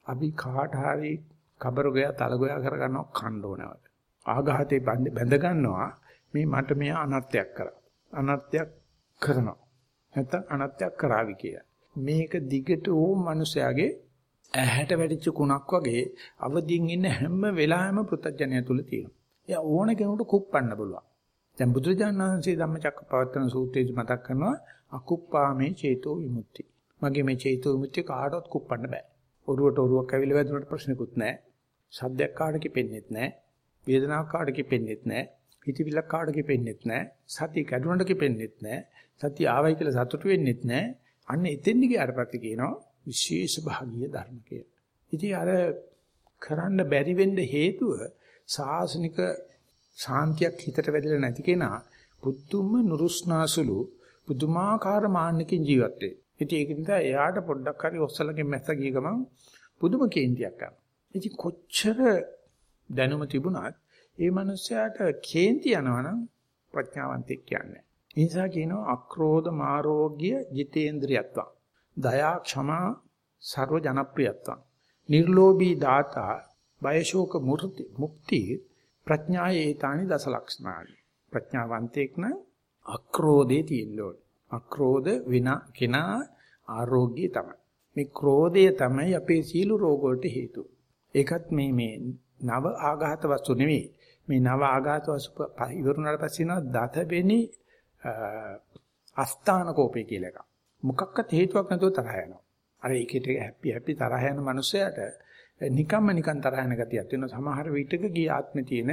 අපි කාට හරි කබර ගෝයා තල ගෝයා කරගන්නවා කණ්ඩ ඕනවට. ආඝාතේ බැඳ ගන්නවා මේ මට මෙයා අනත්යක් කරා. අනත්යක් කරනවා. නැත්තම් අනත්යක් කරાવી කියලා. මේක දිගට ඕ මිනිසයාගේ ඇහැට වැටිච්ච කුණක් වගේ අවදිින් ඉන්න හැම වෙලාවෙම පෘථජ්ජනය තුල තියෙනවා. එයා ඕන කෙනෙකුට කුප්පන්න පුළුවන්. දැන් බුදුරජාණන් වහන්සේ ධම්මචක්කපවත්තන සූත්‍රයේදී මතක් කරනවා අකුප්පාමේ චේතෝ විමුක්ති. මගේ මේ චේතෝ විමුක්තිය කාටවත් කුප්පන්න බෑ. ඔරුවට ඔරුවක් ඇවිල්ලා වැදුනට ප්‍රශ්නකුත් නැහැ. සද්දයක් කාට කිපෙන්නෙත් නැහැ. වේදනාවක් කාට කිපෙන්නෙත් නැහැ. හිතවිල්ලක් කාට කිපෙන්නෙත් නැහැ. සතිය කැඩුනට කිපෙන්නෙත් නැහැ. සතිය ආවයි කියලා සතුටු වෙන්නෙත් නැහැ. අන්න එතෙන්දි ගියාට පස්සේ කියනවා විශේෂ භාගීය ධර්ම කියලා. ඉතින් අර කරන්න බැරි වෙන්න හේතුව සාසනික ශාන්තියක් හිතට වැදෙලා නැති කෙනා පුදුම නුරුස්නාසුලු පුදුමාකාර මාන්නකින් ජීවත් වෙයි. ඉතින් ඒක නිසා එයාට පොඩ්ඩක් හරි ඔස්සලකින් මැස්ස ගිය ගමන් පුදුම කේන්තියක් ගන්නවා. ඉතින් කොච්චර දැනුම තිබුණත් ඒ මනුස්සයාට කේන්ති යනවනම් ප්‍රඥාවන්තෙක් කියන්නේ. ඒ නිසා කියනවා අක්‍රෝධ මාරෝග්‍ය ජිතේන්ද්‍රියත්වං. දයා ක්ෂමා සර්ව ජනප්‍රියත්වං. නිර්ලෝභී දාතා බයශෝක මුක්ති මුක්ති ප්‍රඥායේතානි දස ලක්ෂණානි. ප්‍රඥාවන්තෙක් නම් අක්‍රෝධේ තියෙන්න ඕනේ. අක්‍රෝධ විනා කෙනා ආරෝග්‍යය තමයි. මේ ක්‍රෝධය තමයි අපේ සීළු රෝග වලට හේතුව. ඒකත් මේ මේ නව ආඝාත වස්තු නෙවෙයි. මේ නව ආඝාත වස්තු ඉවරුනාට පස්සේ නෝ දතවෙනි අස්ථාන කෝපේ කියලා එකක්. මොකක්වත් හේතුවක් නැතුව තරහ යනවා. අර ඒකට හැපි හැපි තරහ යන මනුස්සයාට නිකම්ම නිකන් තරහ යන ගතියක් තියෙනවා. සමහර විටක ගිය ආත්මේ තියෙන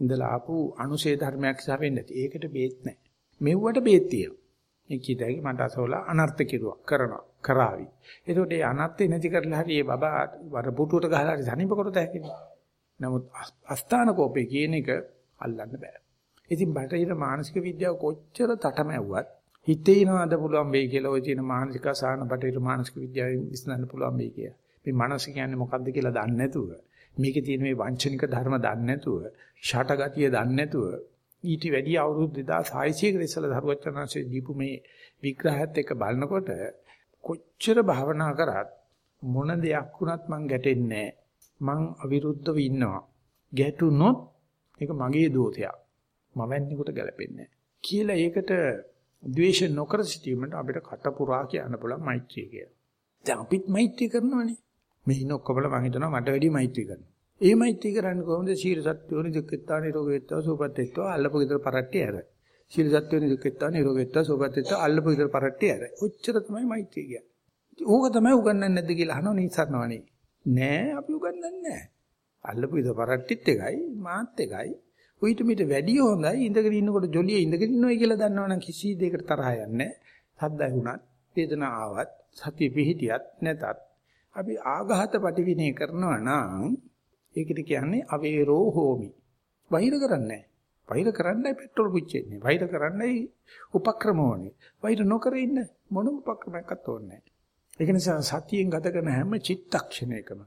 ඉඳලා ආපු අනුශේ ධර්මයක් නිසා වෙන්නේ නැති. ඒකට බේත් නැහැ. මෙව්වට බේත් තියෙනවා. ඒ කීතයි මට අසවලා අනර්ථ කිරුවා කරනවා කරાવી. ඒකට ඒ අනර්ථේ නැති කරලා හරි ඒ බබා වර පුටුවට ගහලා හරි සනීප කරොත් හැකිනේ. නමුත් අස්ථාන කෝපේ කියන එක අල්ලන්න බෑ. ඉතින් බටහිර මානසික විද්‍යාව කොච්චර තටමැව්වත් හිතේනවද පුළුවන් වෙයි කියලා ওই තියෙන මානසික සාහන බටහිර මානසික විද්‍යාවෙන් විසඳන්න පුළුවන් වෙයි කියලා. මේ මනස කියන්නේ මොකද්ද කියලා දන්නේ නැතුව මේකේ තියෙන මේ වංචනික ධර්ම දන්නේ නැතුව ෂටගතිය දන්නේ නැතුව ඊට වැඩි අවුරුදු 2600කට ඉස්සෙල්ලා ධර්මචර්යනාංශයේ දීපු මේ විග්‍රහයත් එක්ක බලනකොට කොච්චර භාවනා කරත් මොන දෙයක් වුණත් මං ගැටෙන්නේ මං අවිරුද්ධව ඉන්නවා. ගැටුනොත් ඒක මගේ දෝෂයක්. මවන්නේකට ගැලපෙන්නේ කියලා ඒකට ද්වේෂ නොකර සිටීමට අපිට කට පුරා කියන්න පුළුවන් මෛත්‍රිය කියලා. දැන් අපිත් මෛත්‍රී කරනවනේ. මේ ඉන්න ඔක්කොමල මං හිතනවා මට වැඩි මෛත්‍රී කරනවා. ඒ මෛත්‍රී කරන්නේ කොහොමද? සීල සත්‍යෝනි දුක්ඛිතා නිරෝගීත්වා සුපත්ත්වා අල්ලපු විතර පරට්ටි ඇර. සීල සත්‍යෝනි දුක්ඛිතා නිරෝගීත්වා සුපත්ත්වා අල්ලපු විතර පරට්ටි ඇර. ඔච්චර තමයි මෛත්‍රී කියන්නේ. ඕක තමයි උගන්වන්නේ නැද්ද කියලා අහනවා නිසරණවනේ. නෑ අපි උගන්වන්නේ නෑ. අල්ලපු විතර පරට්ටිත් එකයි මාත් එකයි. උවිත මිට වැඩි හොඳයි ඉඳගෙන ඉන්නකොට ජොලිය ඉඳගෙන ඉන්නවයි කියලා දන්නවනම් කිසි දෙයකට තරහ යන්නේ නෑ. සද්දයි වුණත් වේදනාව ආවත් සතිය පිහිටියත් නැතත් අපි ආඝාත පටිවිණය කරනවා නම් ඒකට කියන්නේ අවේරෝ හෝමි. වෛර කරන්නේ වෛර කරන්නයි පෙට්‍රල් පුච්චෙන්නේ. වෛර කරන්නයි උපක්‍රම ඕනේ. වෛර නොකර ඉන්න මොනම උපක්‍රමයක්වත් ඕනේ නැහැ. ඒක නිසා සතියෙන් ගත කරන හැම චිත්තක්ෂණයකම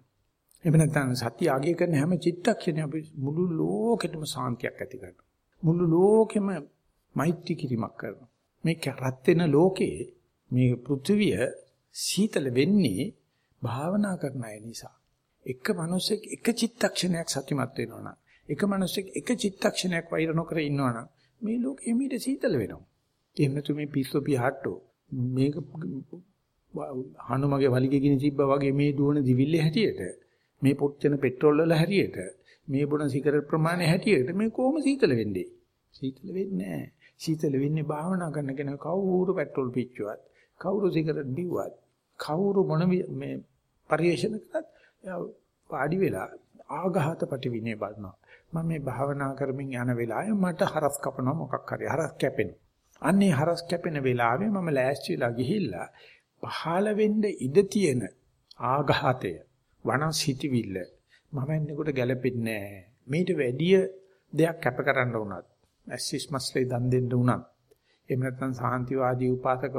එහෙම නැත්නම් සතිය අගය කරන හැම චිත්තක්ෂණයම අපි මුළු ලෝකෙටම සාන්තියක් ඇති කරනවා. මුළු ලෝකෙම මෛත්‍රී කිරීමක් කරනවා. මේ රත් වෙන ලෝකේ මේ පෘථිවිය සීතල වෙන්නේ භාවනා කරන අය නිසා. එක මිනිසෙක් එක චිත්තක්ෂණයක් සතිමත් වෙනවා නම් එක මිනිසෙක් එක චිත්තක්ෂණයක් වෛර නොකර ඉන්නවා නම් මේ ලෝකෙ මීට සීතල වෙනවා. එහෙම නැතු මේ පිස්සු පිහට්ටෝ මේක හනුමගේ වලිගේ ගිනි තිබ්බා වගේ මේ දුවන දිවිල්ලේ හැටියට මේ පොච්චන පෙට්‍රෝල් වල හැටියට මේ බොන සිගරට් ප්‍රමාණය හැටියට මේ කොහොම සීතල වෙන්නේ? සීතල වෙන්නේ නැහැ. සීතල වෙන්නේ භාවනා කරන කෙනා කවුරු පෙට්‍රෝල් පිච්චුවත් කවුරු සිගරට් බිව්වත් කවුරු මොන මේ පරිේශන කරත් පාඩි වෙලා ආඝාත පටිවිණය බලනවා. මම මේ භාවනා කරමින් යන වෙලාවේ මට හරස් කපනවා මොකක් හරි හරස් කැපෙනවා. අන්නේ හරස් කැපෙන වෙලාවේ මම ලෑස්තිලා ගිහිල්ලා පහළ වෙන්න ඉඩ තියෙන ආඝාතය වනස් හිතවිල්ල මම එන්නකොට ගැලපෙන්නේ නැහැ. මේට වැඩිය දෙයක් කැප කරන්න උනත් ඇසිස් මස්ලේ දන් දෙන්න උනත් එහෙම නැත්නම් සාන්තිවාදී උපාසක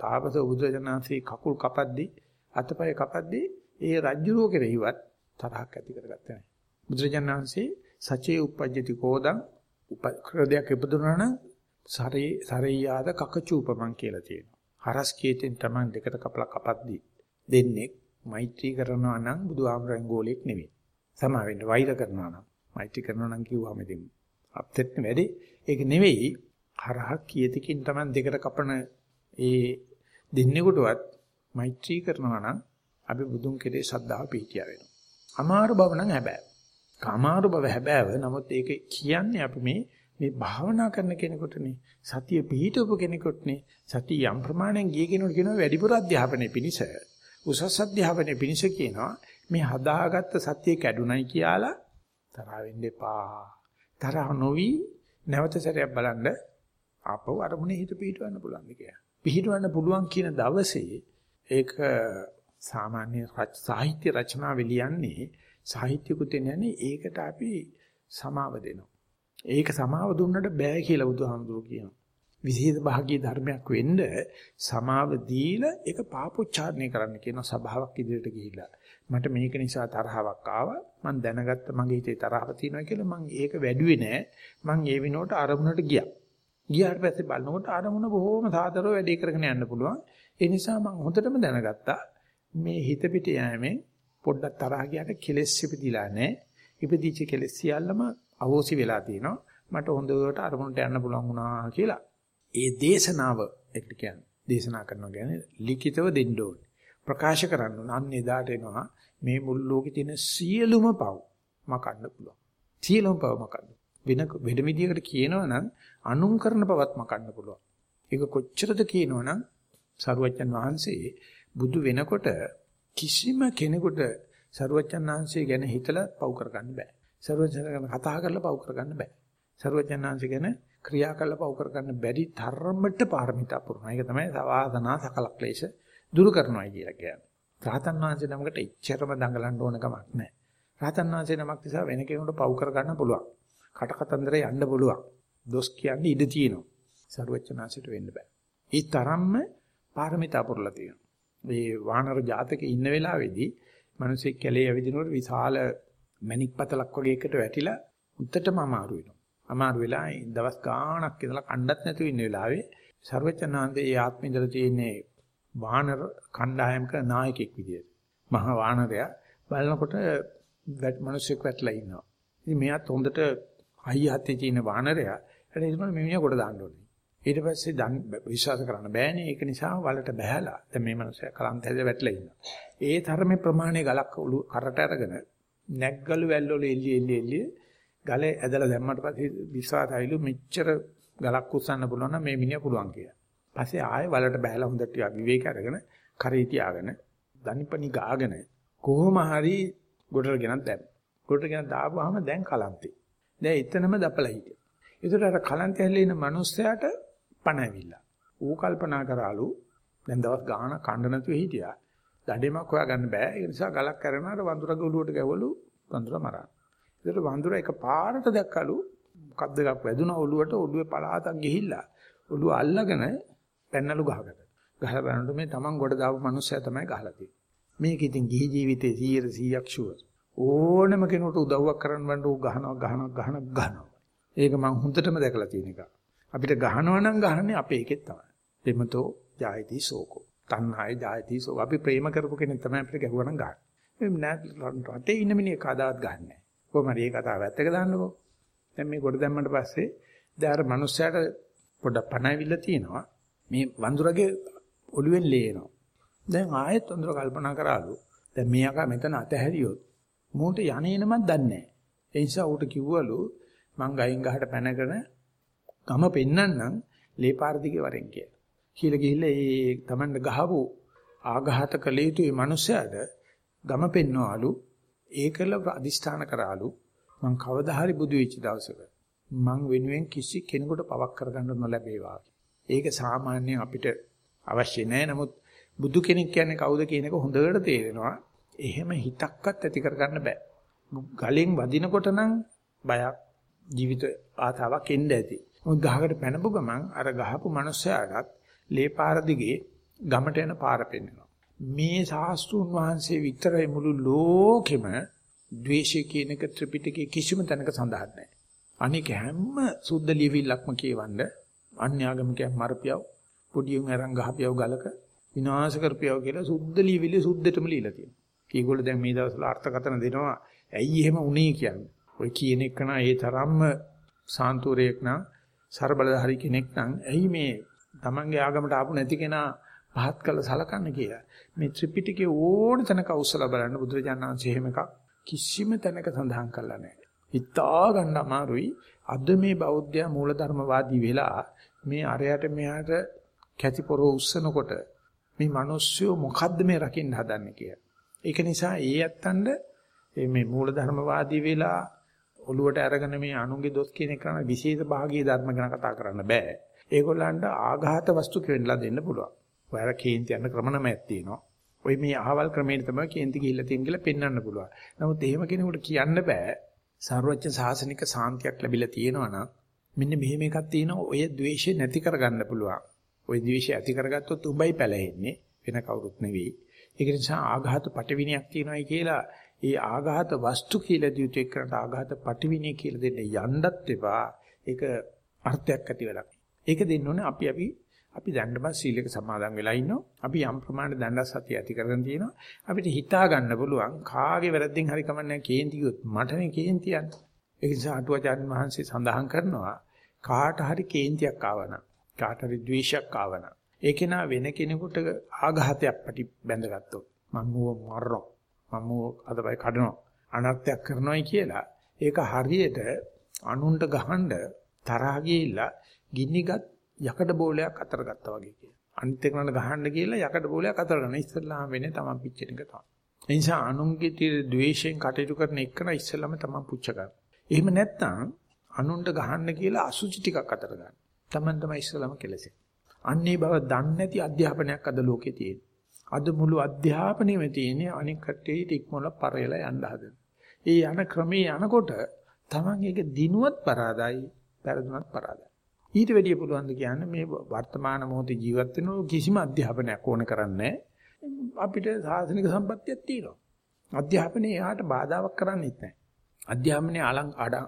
තාපස බුදුජනනාංශේ කකුල් කපද්දී අතපය කපද්දී ඒ රජ්ජුරුව කෙරෙහිවත් තරහක් ඇති කරගත්තේ නැහැ. බුදුරජාණන්සේ සචේ uppajjati කෝදං උපක්‍රදයක් ඉපදුනා නම් සරේ සරේයාද කකචූපමන් කියලා තියෙනවා. හරස් කීතෙන් තමයි දෙකට කපලා කපද්දී දෙන්නේ මෛත්‍රී කරනවා නම් බුදුහාමරන් ගෝලෙක් නෙවෙයි. සමා වෙන්න වෛර කරනවා නම් මෛත්‍රී කරනවා නම් කිව්වම ඉතින් අප්සෙට් නෙවෙයි. ඒක නෙවෙයි හරහක් කීයතකින් තමයි දෙකට කපන ඒ දෙන්නෙකුටවත් මෛත්‍රී කරනවා නම් අපි බුදුන් කෙරේ ශ්‍රද්ධාව පිහිටියා වෙනවා. අමාරු බව නම් හැබැයි. අමාරු බව හැබැයි නමුත් ඒක කියන්නේ අපි මේ මේ භාවනා කරන කෙනෙකුටනේ සතිය පිහිටවපු කෙනෙකුටනේ සතිය යම් ප්‍රමාණයෙන් ගිය කෙනෙකුට කියනවා වැඩිපුර අධ්‍යාපනයේ පිනිස උසස් අධ්‍යාපනයේ පිනිස කියනවා මේ හදාගත්ත සතිය කැඩුනයි කියලා තරහ වෙන්න එපා තරහ නොවි නැවත සැරයක් බලන්න ආපහු අරමුණේ හිත පිහිටවන්න පුළුවන් කියලා පිහිටවන්න පුළුවන් කියන දවසේ ඒක සාමාන්‍ය සාහිත්‍ය රචනාවේ ලියන්නේ සාහිත්‍ය කෘතේ නැන්නේ ඒකට අපි සමාව දෙනවා. ඒක සමාව දුන්නට බෑ කියලා බුදුහාමුදුරුවෝ කියනවා. විශේෂ භාගී ධර්මයක් වෙන්න සමාව දීලා ඒක පාපොච්චාරණය කරන්න කියන සභාවක් ඉදිරියට ගිහිල්ලා. මට මේක නිසා තරහවක් ආවා. මම දැනගත්ත මගේ හිතේ තරහව තියෙනවා කියලා මම ඒක වැඩුවේ නෑ. මම ඒ විනෝඩ අරමුණට ගියා. ගියාට පස්සේ බලනකොට අරමුණ බොහොම සාදරව වැඩේ කරගෙන යන්න පුළුවන්. ඒ නිසා මම හොඳටම දැනගත්තා මේ හිත පිට යෑමෙන් පොඩ්ඩක් තරහ ගියට කෙලෙස් ඉපදිලා නැහැ. ඉපදිච්ච කෙලෙස් සියල්ලම අවෝසි වෙලා තියෙනවා. මට හොඳට අරමුණට යන්න පුළුවන් වුණා කියලා. ඒ දේශනාව එක්ක කියන්නේ. දේශනා කරනවා කියන්නේ ලිඛිතව දෙන්න ඕනේ. ප්‍රකාශ කරන්න ඕන. අන්න එදාට එනවා මේ මුල් ලෝකේ තියෙන සියලුම පව් මකන්න පුළුවන්. සියලුම පව් මකන්න. වෙන වෙන විදියකට කියනවනම් අනුන් කරන පවත් මකන්න පුළුවන්. ඒක කොච්චරද කියනවනම් සරුවච්චන් වහන්සේ බුදු වෙනකොට කිසිම කෙනෙකුට සරුවචනාංශය ගැන හිතලා පව් කරගන්න බෑ. සරුවචන කතා කරලා පව් කරගන්න බෑ. සරුවචනාංශය ගැන ක්‍රියා කරලා පව් කරගන්න බැරි තරමට පාරමිතා පුරනවා. ඒක තමයි සවාසනා සකල ක්ලේශ දුරු කරනවායි කියලා කියන්නේ. රහතන් වහන්සේ නමකට එච්චරම දඟලන්න ඕන කමක් නැහැ. රහතන් වහන්සේ නමක් නිසා වෙන කෙනෙකුට පව් කරගන්න පුළුවන්. කට කතන්දර යන්න පුළුවන්. දොස් කියන්නේ ඉඩ තියෙනවා. සරුවචනාංශයට වෙන්න බෑ. ඒ තරම්ම පාරමිතා පුරලා තියෙනවා. මේ වානර ජාතකේ ඉන්න වෙලාවේදී මිනිස්සෙක් කැලේ ඇවිදිනකොට විශාල මණික් පතලක් වගේ එකට වැටිලා උන්ටම අමාරු වෙනවා. අමාරු වෙලා දවස් ගාණක් ඉඳලා කණ්ඩත් නැතුව ඉන්න වෙලාවේ ਸਰවචනාන්දේ ඒ ආත්මෙ ඉඳලා තියෙන්නේ වානර කණ්ඩායමක නායකයෙක් විදියට. මහා වානරයා බලනකොට මිනිස්සෙක් වැටලා ඉන්නවා. ඉතින් මෙයාත් හොඳට අයිය හත්තේ තියෙන වානරයා එතන ඉතින් මෙමිණිය කොට දාන්න ඕනේ. ඊට පස්සේ දන් විශ්වාස කරන්න බෑනේ ඒක නිසා වලට බහැලා දැන් මේ මනුස්සයා කලන්ත හැද වැටලා ඉන්නවා. ඒ තරමේ ප්‍රමාණය ගලක් උළු කරට අරගෙන නැග්ගලු වැල්වල එල්ලි එල්ලි එල්ලි ගලේ ඇදලා දැම්මට පස්සේ විශ්වාසයිලු මෙච්චර ගලක් උස්සන්න පුළුවන් නම් මේ මිනිහා පුළුවන් කියලා. පස්සේ ආයෙ වලට බහැලා හොඳට ටිකක් විවේක අරගෙන කරේ තියාගෙන දනිපනි ගාගෙන කොහොම හරි ගොඩට ගෙනත් දැම්ම. ගොඩට ගෙනත් දාපුවාම දැන් කලන්තේ. දැන් එතනම දපලා හිටියා. ඒතර අර කලන්තේ හැල්ලේ ඉන්න මිනිස්සයාට පණ ඇවිල්ලා. ඌ කල්පනා කරාලු දැන් දවස් ගාන කණ්ඩ නැතුව හිටියා. දඩේමක් හොයාගන්න බෑ. ඒ නිසා ගලක් කරනාට වඳුරගේ ඔළුවට ගැවලු වඳුර මරා. ඒතර වඳුර එක පාරට දැක්කලු මොකක්ද එකක් වැදුනා ඔළුවට ඔළුවේ පළාතක් ගිහිල්ලා ඔළුව අල්ලගෙන පැන්නලු ගහකට. ගහලා බලනකොට මේ Taman ගොඩ දාපු මිනිස්සයා තමයි ගහලා තියෙන්නේ. මේක ඉතින් ගිහි ජීවිතේ 100 100ක් ෂුවර්. ඕනම කෙනෙකුට උදව්වක් කරන්න බෑ ඌ ගහනවා ගහනවා ගහනවා ගහනවා. ඒක මම හොඳටම දැකලා තියෙන එකක්. අපිට ගහනවා නම් ගහන්නේ අපේ එකෙත් තමයි. ප්‍රේමතෝ ජායති සෝකෝ. තණ්හාය ජායති සෝකෝ. අපි ප්‍රේම කරපු කෙනෙක් තමයි අපිට ගැහුවා නම් ගහන්නේ. මේ රටේ ඉන්න මිනිහ කදාවත් ගහන්නේ නැහැ. කොහොමද මේ කතාව ඇත්තක දාන්නකෝ. දැන් මේ කොට දැම්මට පස්සේ දැන් අර මනුස්සයාට පොඩ්ඩක් පණවිල්ල තියෙනවා. මේ වඳුරගේ ඔළුවෙන් ලේනවා. දැන් ආයෙත් වඳුර කල්පනා කරාලු. දැන් මෙයාක මෙතන අතහැරියොත් මූට යන්නේ නමක් දන්නේ නැහැ. ඒ නිසා ඌට කිව්වලු මං ගයින් ගහට පැනගෙන ගම පෙන්නන්නම් ලේ පාර දිගේ වරෙන් කියලා. කියලා ගිහිල්ලා ඒ Tamanne ගහපු ආඝාත කළ යුතු මේ මිනිසයාට ගම පෙන්නවලු ඒකල අදිෂ්ඨාන කරාලු මං කවදා හරි බුදු වෙච්ච දවසක මං වෙනුවෙන් කිසි කෙනෙකුට පවක් කරගන්න නොලැබේවා. ඒක සාමාන්‍ය අපිට අවශ්‍ය නැහැ. නමුත් බුදු කෙනෙක් කියන්නේ කවුද කියන එක හොඳට තේරෙනවා. එහෙම හිතක්වත් ඇති කරගන්න බෑ. ගලෙන් වදිනකොට නම් බයක් ජීවිත ආතාවක් එන්න ඇති. මොකද ගහකට පැනපු ගමන් අර ගහපු මනුස්සයාටත් ලේ පාර දිගේ ගමට යන පාර පෙන්වනවා. මේ ශාස්ත්‍රුන් වහන්සේ විතරයි මුළු ලෝකෙම ද්වේෂය කියන එක ත්‍රිපිටකයේ කිසිම තැනක සඳහන් නැහැ. අනික හැම සුද්ධ ලියවිල්ලක්ම කියවන්න අන්‍යාගමිකයන් මරපියව පොඩියුන් අරන් ගහපියව ගලක විනාශ කරපියව කියලා සුද්ධ ලියවිල්ල සුද්ධටම ලියලා තියෙනවා. ඒගොල්ලෝ දැන් මේ දවස්වල අර්ථකථන දෙනවා. ඇයි එහෙම වුනේ කියන්නේ. ඔය කියන එක නා ඒ තරම්ම සාන්තුරයක් නා ਸਰබලධාරී කෙනෙක් නම් ඇයි මේ Tamange ආගමට ආපු නැති කෙනා පහත් කළ සලකන්න කියලා. මේ ත්‍රිපිටකයේ ඕන තැනක අවසල බලන්න බුදුරජාණන් වහන්සේ එහෙම එකක් කිසිම තැනක සඳහන් කරලා නැහැ. හිතා ගන්න අමාරුයි. අද මේ බෞද්ධයා මූලධර්මවාදී වෙලා මේ අරයට මෙහාට කැතිපොර උස්සනකොට මේ මිනිස්සු මොකද්ද මේ රකින්න හදන්නේ කියලා. ඒක නිසා ඒ ඇත්තන්ට මේ මූලධර්මවාදී වෙලා ඔළුවට අරගෙන මේ අනුන්ගේ දොස් කියන එක කරන විශේෂ භාගීය ධර්ම ගැන කතා කරන්න බෑ. ඒගොල්ලන්ට ආඝාත වස්තු කියන්නලා දෙන්න පුළුවන්. ඔයාලා කේන්ති යන ක්‍රම නමයක් තියෙනවා. ඔය මේ අහවල් ක්‍රමයෙන් තමයි කේන්ති ගිහිල්ලා තියෙන කියලා පෙන්වන්න පුළුවන්. නමුත් එහෙම කෙනෙකුට කියන්න බෑ. සර්වඥ සාසනික සාන්තියක් ලැබිලා තියෙනවා නම් මෙන්න මෙහෙම එකක් තියෙනවා ඔය द्वේෂය නැති කරගන්න පුළුවන්. ඔය द्वේෂය ඇති කරගත්තොත් උඹයි පැලෙන්නේ වෙන කවුරුත් නෙවෙයි. ඒක නිසා ආඝාත පටිවිණයක් තියෙනවායි කියලා ඒ ආඝාත වස්තු කියලා දියුතු එක්කනට ආඝාත පටිවිණය කියලා දෙන්න යන්නත් එපා. ඒක අර්ථයක් ඇති වැඩක්. ඒක දෙන්න ඕනේ අපි අපි අපි දඬම සීලයක සමාදන් වෙලා ඉන්නවා. අපි යම් ප්‍රමාණයක් දඬස් සතිය ඇති කරගෙන තියෙනවා. අපිට හිතා ගන්න පුළුවන් කාගේ වැරද්දෙන් හරි කමන්නේ කේන්ති කිව්වොත් මටනේ කේන්ති යන්නේ. ඒ නිසා අටුවාචාර්ය මහන්සිය සඳහන් කරනවා කාට හරි කේන්තියක් ආවනම් කාට හරි ද්වේෂයක් ආවනම් ඒ කෙනා වෙන කෙනෙකුට ආඝාතයක් පැටි බැඳගත්තොත් මම ඌව මරනවා මම ඌව අතපය කඩනවා අනර්ථයක් කරනවායි කියලා ඒක හරියට අනුන්ට ගහන්න තරහ ගිහිල්ලා ගිනිගත් යකඩ බෝලයක් අතර ගත්තා වගේ කියලා. අනිත් එක්කනට ගහන්න කියලා යකඩ බෝලයක් අතර ගන්න ඉස්සෙල්ලාම වෙන්නේ තමන් පිච්චෙන එක තමයි. ඒ නිසා අනුන්ගේ තියෙන ද්වේෂයෙන් කටයුතු කරන එකන ඉස්සෙල්ලාම තමන් පුච්ච ගන්න. එහෙම නැත්නම් අනුන්ට ගහන්න කියලා අසුචි ටිකක් අතර ගන්න. තමන් තමයි ඉස්සෙල්ලාම කෙලෙසේ. අන්නේ බව දන්නේ නැති අධ්‍යාපනයක් අද ලෝකේ තියෙනවා. අද මුළු අධ්‍යාපනයේම තියෙන්නේ අනික් කට්ටියට ඉක්මවල පරයලා යන්න හදන. ඒ යන ක්‍රමේ යනකොට තමන් ඒක දිනුවත් පරාදයි, පෙරදුනත් පරාදයි. ඊට වැඩිය පුළුවන් ද කියන්නේ මේ වර්තමාන මොහොතේ ජීවත් වෙන කිසිම අධ්‍යාපනයක් ඕන කරන්නේ අපිට සාසනික සම්පත්තියක් තියෙනවා. අධ්‍යාපනයේ එහාට බාධාවක් කරන්නේත් නැහැ. අධ්‍යාපනයේ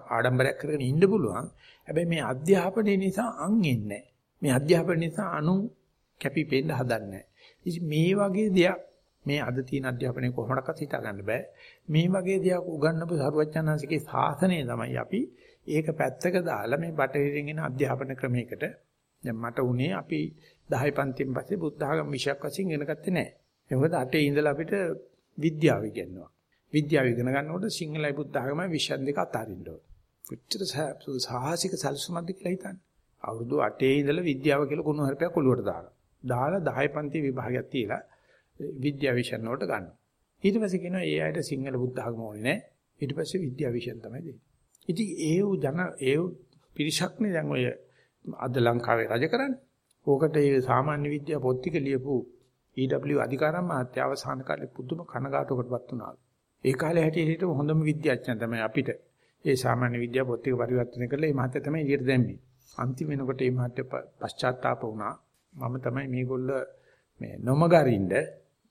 ආඩම්බරයක් කරගෙන ඉන්න පුළුවන්. හැබැයි මේ අධ්‍යාපනයේ නිසා අන් එන්නේ මේ අධ්‍යාපනය නිසා අනු කැපිපෙන්න හදන්නේ ඉතින් මේ වගේ දෙයක් මේ අද තියෙන අධ්‍යාපනය කොහොමඩක්වත් හිතා ගන්න බෑ. මේ වගේ දෙයක් උගන්වපු සරුවච්චන්හන්සේගේ ශාසනය තමයි අපි ඒක පැත්තක දාලා මේ බටහිරින් එන අධ්‍යාපන ක්‍රමයකට දැන් මට උනේ අපි 10 පන්තියෙන් පස්සේ බුද්ධ ආගම විෂයක් වශයෙන් ඉගෙන ගත්තේ නැහැ. ඒ මොකද අටේ ඉඳලා අපිට විද්‍යාව ඉගෙනනවා. විද්‍යාව ඉගෙන ගන්නකොට සිංහලයි බුද්ධ ආගමයි විෂයන් දෙක අතරින්න ඕන. කොච්චර සාහසික සල්සුමක්ද කියලා හිතන්නේ. අවුරුදු 8 ඉඳලා විද්‍යාව කියලා කුණු හරපයක් ඔලුවට දානවා. දාලා 10 පන්ති විභාගයක් තියලා විද්‍යා විෂයන් වලට ගන්නවා. ඊට පස්සේ කියනවා ඒ අයට සිංහල බුද්ධ ආගම ඕනේ නැහැ. ඊට පස්සේ විද්‍යා විෂයන් තමයි දෙන්නේ. ඉතින් ඒ උ ජන ඒ පිරිසක්නේ දැන් ඔය අද ලංකාවේ රජ කරන්නේ. ඕකට ඒ සාමාන්‍ය විද්‍යා පොත් ටික ලියපු EW අධිකාරම් මහත්තය අවසාන කාලේ පුදුම කනගාටුවකටපත් වුණා. ඒ කාලේ හැටියට හොඳම විද්‍යාඥයා තමයි අපිට. ඒ සාමාන්‍ය විද්‍යා පොත් ටික පරිවර්තනය කරලා මේ මහත්තයා තමයි එළියට දැම්මේ. අන්තිම වෙනකොට මේ මහත්තයා පශ්චාත්තාප වුණා. මම තමයි මේගොල්ල මේ නොමගරින්ද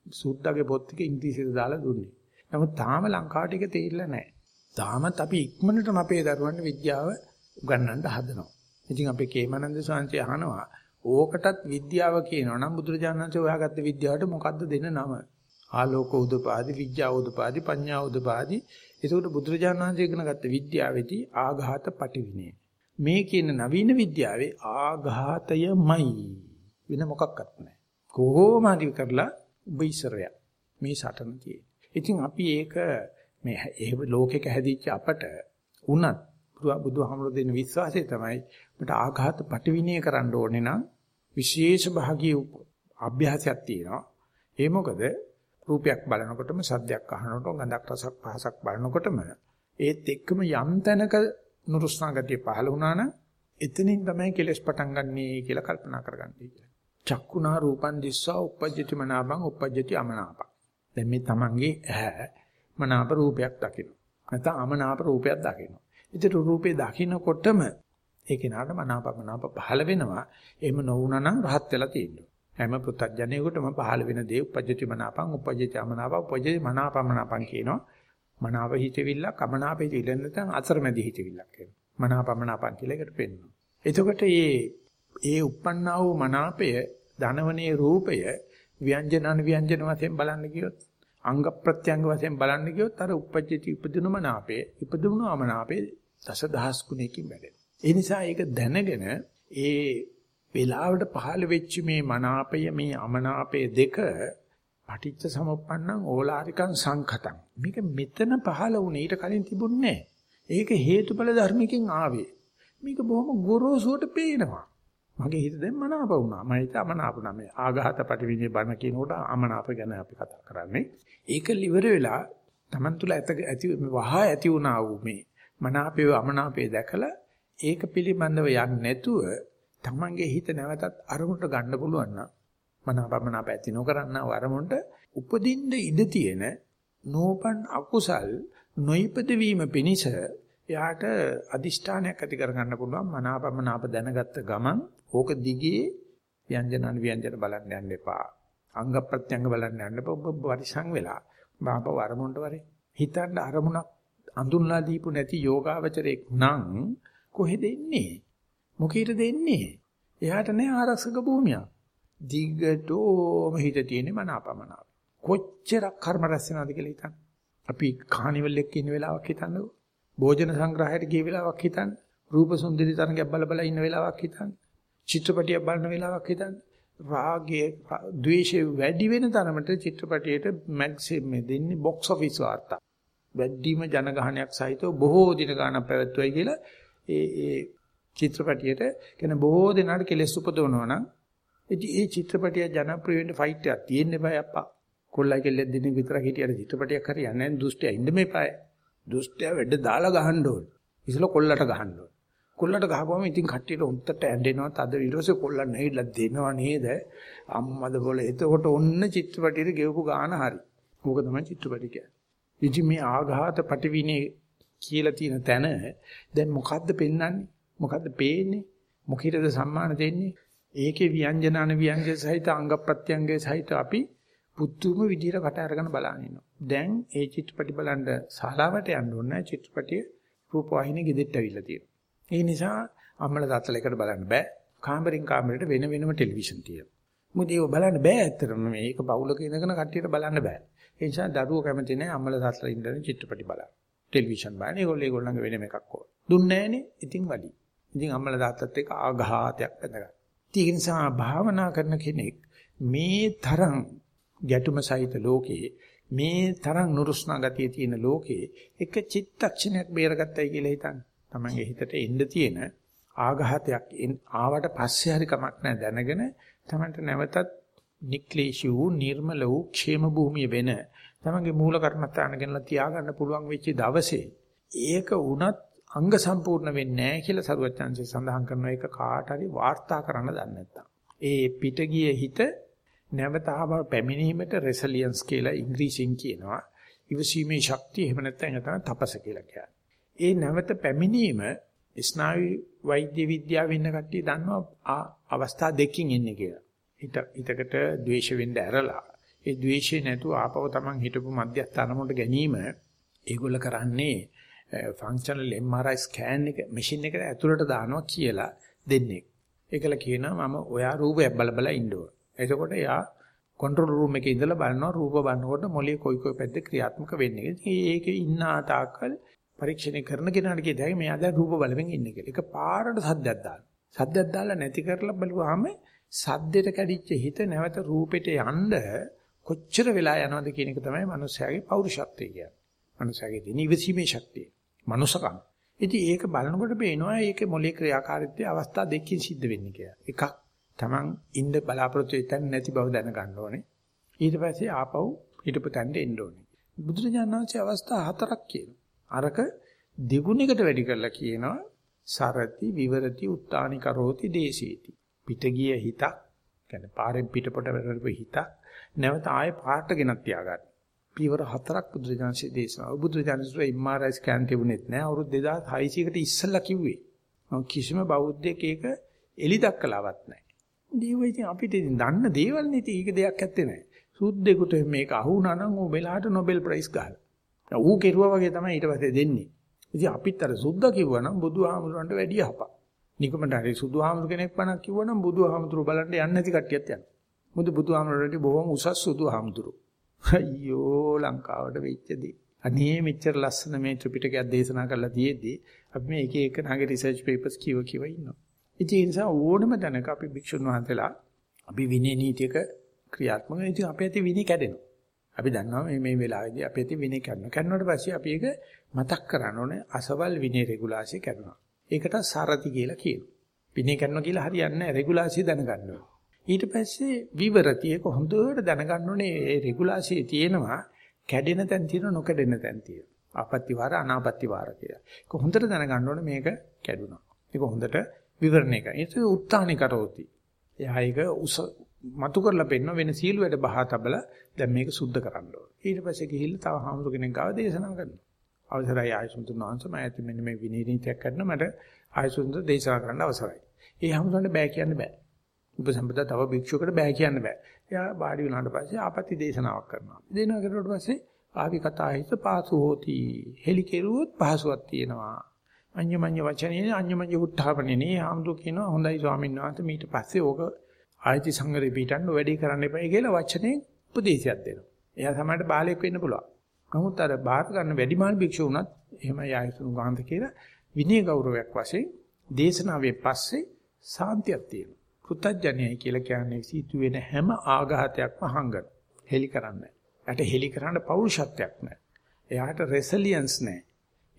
සුද්දාගේ පොත් ටික ඉංග්‍රීසියට දාලා දුන්නේ. නමුත් තාම ලංකාවට ඒක තේරිලා නැහැ. තාමත් අපි ඉක්මනටම අපේ දරුවන්ට විද්‍යාව උගන්වන්න හදනවා. ඉතින් අපේ කේමනන්ද සාංශය අහනවා ඕකටත් විද්‍යාව කියනවා නම් බුදුරජාණන් වහන්සේ හොයාගත්ත විද්‍යාවට මොකද්ද දෙන නම? ආලෝක උදපාදි, විද්‍යා උදපාදි, පඤ්ඤා උදපාදි. ඒකට බුදුරජාණන් වහන්සේ ඉගෙන ගත්ත විද්‍යාවේදී ආඝාත පටිවිනේ. මේ කියන නවීන විද්‍යාවේ ආඝාතයමයි වෙන මොකක්වත් නැහැ. කොහොම හරි කරලා ඔබ ඉස්සරය මේ සටන තියෙන්නේ. ඉතින් අපි ඒක මේ ඒ ලෝකෙක හැදිච්ච අපට උනත් බුදුහාමුදුරු දෙන විශ්වාසය තමයි අපිට ආඝාත පටිවිණය කරන්න ඕනේ නම් විශේෂ භාගී අභ්‍යාසයක් තියෙනවා. ඒ මොකද රූපයක් බලනකොටම සද්දයක් අහනකොට ගඳක් රසක් පහසක් බලනකොටම ඒත් එක්කම යම් තැනක නුරුස්නා ගතිය පහළ වුණා නම් එතනින් තමයි කෙලස් පටන් ගන්නෙ කියලා කල්පනා කරගන්නේ කියලා. චක්කුණා රූපං දිස්සා uppajjati මනාපං uppajjati අමනාපං. දැන් මේ තමන්ගේ ඇහැ මනාප රූපයක් දකින්න. නැත්නම් අමනාප රූපයක් දකින්න. ඉතින් රූපේ දකින්නකොටම ඒ කෙනාට මනාප මනාප පහළ වෙනවා. එහෙම නොවුනා නම් රහත් වෙලා තියෙනවා. හැම පෘථග්ජනයෙකුටම පහළ වෙන දේ uppajjati මනාපං uppajjati අමනාපං uppajjati මනාපමනාපං කියනවා. මනාව හිතවිල්ලක් අමනාප හිතවිල්ල නැත්නම් අතරමැදි හිතවිල්ලක් වෙනවා. මනාපමනාපං කියලා එකට පෙන්වනවා. එතකොට මේ ඒ uppannā වූ මනාපය ධනවනේ රූපය ව්‍යංජන අනුව්‍යංජන වශයෙන් බලන්න ගියොත් අංග ප්‍රත්‍යංග වශයෙන් බලන්න ගියොත් අර uppajjati උපදිනු මනාපේ ඉපදුණු අමනාපේ දසදහස් ගුණයකින් වැඩෙනවා. ඒ නිසා ඒක දැනගෙන ඒ වෙලාවට පහළ වෙච්ච මේ මනාපය මේ අමනාපය දෙක පටිච්ච සමුප්පන්නං ඕලාරිකං සංඛතං. මේක මෙතන පහළ වුණේ ඊට කලින් තිබුණේ ඒක හේතුඵල ධර්මකින් ආවේ. මේක බොහොම ගොරෝසුවට පේනවා. මගේ හිත දැන් මනාප වුණා. මම හිත අමනාප වුණා. මේ ආඝාත පටිවිණේ බණ කියනකොට අමනාප ගැන අපි කතා කරන්නේ. ඒක liver වෙලා Taman තුල ඇති වහා ඇති වුණා වූ මේ මනාපේ අමනාපේ දැකලා ඒක පිළිබඳව යන්නේ නැතුව Tamanගේ හිත නැවතත් අරමුණට ගන්න පුළුවන් නම් මනාපමනාප ඇති නොකරන වරමුණට උපදින්න ඉඩ තියෙන නෝපන් අකුසල් නොයිපද වීම පිණිස එයාට අදිෂ්ඨානයක් ඇති කරගන්න පුළුවන් මනාපමනාප දැනගත්ත ගමන් ඕක දිගේ ව්‍යංජන අනුව්‍යංජන බලන්න යන්න එපා. අංග ප්‍රත්‍යංග බලන්න යන්න එපා. ඔබ පරිසං වෙලා බාප වරමුණට වරේ. හිතන්න අරමුණක් අඳුන්ලා දීපු නැති යෝගාවචරයක් නම් කොහෙද ඉන්නේ? මොකීට දෙන්නේ? එයාට නෑ ආරක්ෂක භූමියක්. දිගටම හිත තියෙන්නේ මනාපමනාප. කොච්චරක් කර්ම රැස් වෙනවද කියලා හිතන්න. අපි කානිවල් එකක ඉන්න වෙලාවක් හිතන්නකෝ. භෝජන සංග්‍රහයට ගිය වෙලාවක් හිතන්න. රූප සුන්දරී තරඟයක් බල බල ඉන්න වෙලාවක් හිතන්න. චිත්‍රපටියක් බලන වෙලාවක් හිතන්න. රාගයේ ද්වේෂය වැඩි වෙන තරමට චිත්‍රපටියට මැග්සිම් දෙන්නේ බොක්ස් ඔෆිස් වාර්තා. වැඩිම ජනගහනයක් සහිතව බොහෝ දින ගානක් පැවැත්වුවයි කියලා ඒ ඒ චිත්‍රපටියට කියන බොහෝ දෙනාට කෙලෙස් උපදවනවා නම් ඉතින් ඒ චිත්‍රපටිය ජනප්‍රිය වෙන්න ෆයිට් එකක් තියෙන්න බෑ අප්පා. කොල්ලයි කෙල්ලෙක් දෙන්නේ විතරක් හිටියට චිත්‍රපටියක් හරියන්නේ නැහැ. දුෂ්ටයා ඉන්න මේපාය. දුෂ්ටයා වැඩ දාලා ගහන්න ඕනේ. ඉතල කොල්ලට ගහන්න ඕනේ. කොල්ලට ගහපුවම ඉතින් කට්ටියට උන්ටට ඇඬෙනවා තද ඊට පස්සේ කොල්ලන් නැහිලා දෙනවා නේද අම්මද බොල එතකොට ඔන්න චිත්‍රපටියට ගෙවපු ගාන හරි. ඕක තමයි චිත්‍රපටි කියන්නේ. ඉතින් මේ ආඝාත පටිවිනේ කියලා තියෙන තැන දැන් මොකද්ද පෙන්වන්නේ? මොකද්ද පේන්නේ? මොකීටද සම්මාන දෙන්නේ? ඒකේ ව්‍යංජන අන ව්‍යංජන සහිත අංග ප්‍රත්‍යංගයේ සහිත අපි පුදුම විදියට කට අරගෙන බලන ඉන්නවා. දැන් ඒ චිත්‍රපටි බලන්න ශාලාවට යන්න ඕනේ චිත්‍රපටිය රූපවාහිනිය ගෙදෙට්ට අවිල්ල තියෙනවා. ඒ නිසා අම්මලා තාත්තලා එකට බලන්න බෑ. කාමරෙන් කාමරයට වෙන වෙනම ටෙලිවිෂන් තියෙනවා. මොකද ඒක බලන්න බෑ ඇත්තටම මේක පවුලක ඉඳගෙන කට්ටියට බලන්න බෑ. ඒ නිසා දරුවෝ කැමති නැහැ අම්මලා තාත්තලා ඉඳන් චිත්‍රපටි බලන්න. ටෙලිවිෂන් බලන්න. ඒගොල්ලෝ ඒගොල්ලන්ගේ වෙනම එකක් ඕන. දුන්නේ නැහනේ. ඉතින් වැඩි. ඉතින් අම්මලා තාත්තත් එක්ක ආඝාතයක් බඳගන්න. ඒක නිසා භාවනා කරන කෙනෙක් මේ තරම් ගැටුම සහිත ලෝකේ මේ තරම් නුරුස්නා ගතිය තියෙන ලෝකේ එක චිත්තක්ෂණයක් බේරගත්තයි කියලා හිතන්න. තමන්ගේ හිතට එන්න තියෙන ආඝාතයක් ආවට පස්සේ හරි කමක් නැහැ දැනගෙන තමන්ට නැවතත් නික්ලේශී වූ නිර්මල වූ ക്ഷേම භූමිය වෙන තමන්ගේ මූල කර්මත්තාන ගෙනලා තියාගන්න පුළුවන් වෙච්ච දවසේ ඒක වුණත් අංග සම්පූර්ණ වෙන්නේ නැහැ කියලා සරුවචාන්සේ සඳහන් කරන එක කාට හරි වාර්තා කරන්න දන්නේ නැත්තම්. ඒ පිටගිය හිත නැවතාව පැමිණීමට රෙසිලියන්ස් කියලා ඉංග්‍රීසියෙන් කියනවා. ඉවසීමේ ශක්තිය එහෙම නැත්නම් ඒක තමයි තපස කියලා කියන්නේ. ඒ නැවත පැමිණීම ස්නායු වෛද්‍ය විද්‍යාවේ ඉන්න කට්ටිය දන්නවා අවස්ථා දෙකකින් එන්නේ කියලා. හිත හිතකට ද්වේෂ වෙන්න ඇරලා ඒ ද්වේෂය නැතුව ආපව Taman හිටපු මධ්‍යස්ථානමකට ගැනීම ඒගොල්ල කරන්නේ ෆන්ක්ෂනල් MRI ස්කෑන් එක මැෂින් එකට ඇතුළට දානවා කියලා දෙන්නේ. ඒකල කියනවා මම ඔයා රූපයක් බල බල ඉන්න ඕන. එතකොට එයා කන්ට්‍රෝල් රූම් එකේ ඉඳලා බලනවා රූප බලනකොට මොලේ කොයි කොයි පැත්තේ ක්‍රියාත්මක වෙන්නේ. ඒකේ ඉන්න තාක්කල් පරීක්ෂණය කරන කෙනාට කියතයි මෙයා දැන් රූප බලමින් ඉන්නේ කියලා. ඒක පාරට සද්දයක් දාන්න. සද්දයක් දාලා නැති කරලා බලුවාම සද්දෙට කැඩිච්ච හිත නැවත රූපෙට යන්න කොච්චර වෙලා යනවද කියන එක තමයි මනුස්සයාගේ පෞරුෂත්වය කියන්නේ. මනුස්සයාගේ දින ඉවසීමේ ශක්තිය. මනුසකම්. ඉතින් ඒක බලනකොට පේනවා ඒකේ මොලේ ක්‍රියාකාරීත්වය අවස්ථා දෙකකින් සිද්ධ වෙන්නේ කියලා. එකක් Taman ඉන්න බලාපොරොත්තු වෙන්න නැති බව දැනගන්න ඕනේ. ඊට පස්සේ ආපහු හිටපු තැනට එන්න ඕනේ. බුදුරජාණන් වහන්සේ අවස්ථා හතරක් කියනවා. අරක දෙගුණයකට වැඩි කරලා කියනවා සරති විවරති උත්තානි කරෝති දේශේති. පිට ගිය හිතක් කියන්නේ පාරෙන් පිටපොට වැරෙපු හිතක් නැවත ආයේ පාට ගෙනත් තියාගන්න. පීවර හතරක් බුදුරජාණන්සේ දේශනා. බුදුරජාණන්සේ MRI ස්කෑන් තිබුණෙත් නෑ. අවුරුදු 2600කට ඉස්සෙල්ලා කිව්වේ. කිසිම බෞද්ධයෙක් ඒක එලි දක්කලාවත් නෑ. දේව ඉතින් අපිට ඉතින් දන්න දේවල් නේ ඒක දෙයක් ඇත්තේ නෑ. සුද්දෙකුට මේක අහුණා නම් ਉਹ වෙලාවට නොබෙල් ප්‍රයිස් ගහලා. ඌ කෙරුවා වගේ තමයි ඊට පස්සේ දෙන්නේ. ඉතින් අපිත් අර සුද්ධ කිව්වනම් බුදුහාමුදුරන්ට වැඩි යහපක්. නිකමට හරි සුදුහාමුදුර කෙනෙක් පණක් කිව්වනම් බුදුහාමුදුර බලන්න යන්නේ නැති කට්ටියත් යනවා. මොකද බුදුහාමුදුරට බොහොම උසස් සුදුහාමුදුරු. අයියෝ ලංකාවට වෙච්ච දේ. අනේ මෙච්චර ලස්සන මේ ත්‍රිපිටකයක් දේශනා කරලා තියෙද්දි අපි මේ එක එක නාගේ රිසර්ච් පේපර්ස් කියව කියව ඉන්නවා. ඉතින් ඒ නිසා ඕනම තැනක අපි භික්ෂුන් වහන්සේලා අපි විනය නීතියක ක්‍රියාත්මක වෙනවා. ඉතින් අපේ ඇති විනය කැඩෙනවා. අපි දන්නවා මේ මේ වෙලාවේදී අපේ ඇති විනය කැඩෙනවා. කැඩුණාට පස්සේ අපි ඒක මතක් කරන්න ඕනේ අසවල් විනය රෙගුලාසිය කැඩුණා. ඒකට සරති කියලා කියනවා. විනය කැඩුණා කියලා හරියන්නේ නැහැ. රෙගුලාසිය දැනගන්න ඕනේ. ඊට පස්සේ විවරතිය හොඳට දැනගන්න ඕනේ මේ රෙගුලාසියේ තියෙනවා කැඩෙන තැන් තියෙනවා නොකැඩෙන තැන් තියෙනවා. ආපත්‍ය වාර අනාපත්‍ය වාර කියලා. ඒක හොඳට දැනගන්න ඕනේ මේක කැඩුනා. ඒක හොඳට විවරණය කරන්න. ඒක උත්තානි කරෝති. එයා ඒක උස මතු කරලා පෙන්න වෙන සීල වැඩ බහා තබලා දැන් මේක සුද්ධ කරන්න ඕනේ. ඊට පස්සේ ගිහිල්ලා තව හාමුදුර කෙනෙක් ගාව දේශනා කරනවා. අවසරයි ආයසුන්තුන් වහන්සේ මම ඇති මෙන්න මේ විනී නීතියක් කරන්න මට ආයසුන්ත දේශනා කරන්න අවසරයි. ඒ හාමුදුරන්ට බෑ කියන්න බෑ. උපසම්පදා තව භික්ෂුවකට බෑ කියන්න බෑ. එයා වාඩි වුණාට පස්සේ ආපත්‍ය දේශනාවක් කරනවා. දේනවා කරුවට පස්සේ ආවි කතා හිත පාසු හෝති. හෙලි කෙරුවොත් පහසුවක් තියෙනවා. අඤ්ඤමඤ්ඤ වචනේ අඤ්ඤමඤ්ඤ උත්ථාපනේ ආම්දු කියනවා හොඳයි ස්වාමීන් වහන්සේ ඊට පස්සේ ඕක ආයති සංගරේ පිටන්න වැඩි කරන්න එපයි කියලා වචනේ උපදේශයක් දෙනවා. එයා සමහරට බාලයෙක් වෙන්න පුළුවන්. නමුත් අර බාහිර ගන්න වැඩිමාන භික්ෂුව උනත් එහෙමයි ආයතුණු ගාන්ත කියලා විනය ගෞරවයක් වශයෙන් දේශනාවේ පස්සේ සාන්තියක් තියෙනවා. කෘතඥයයි කියලා කියන්නේ සිතු වෙන හැම ආඝාතයක්ම හංගන. හෙලි කරන්නේ. එයාට හෙලි කරන්න පෞරුෂත්වයක් නැහැ. එයාට රෙසිලියන්ස් නැහැ.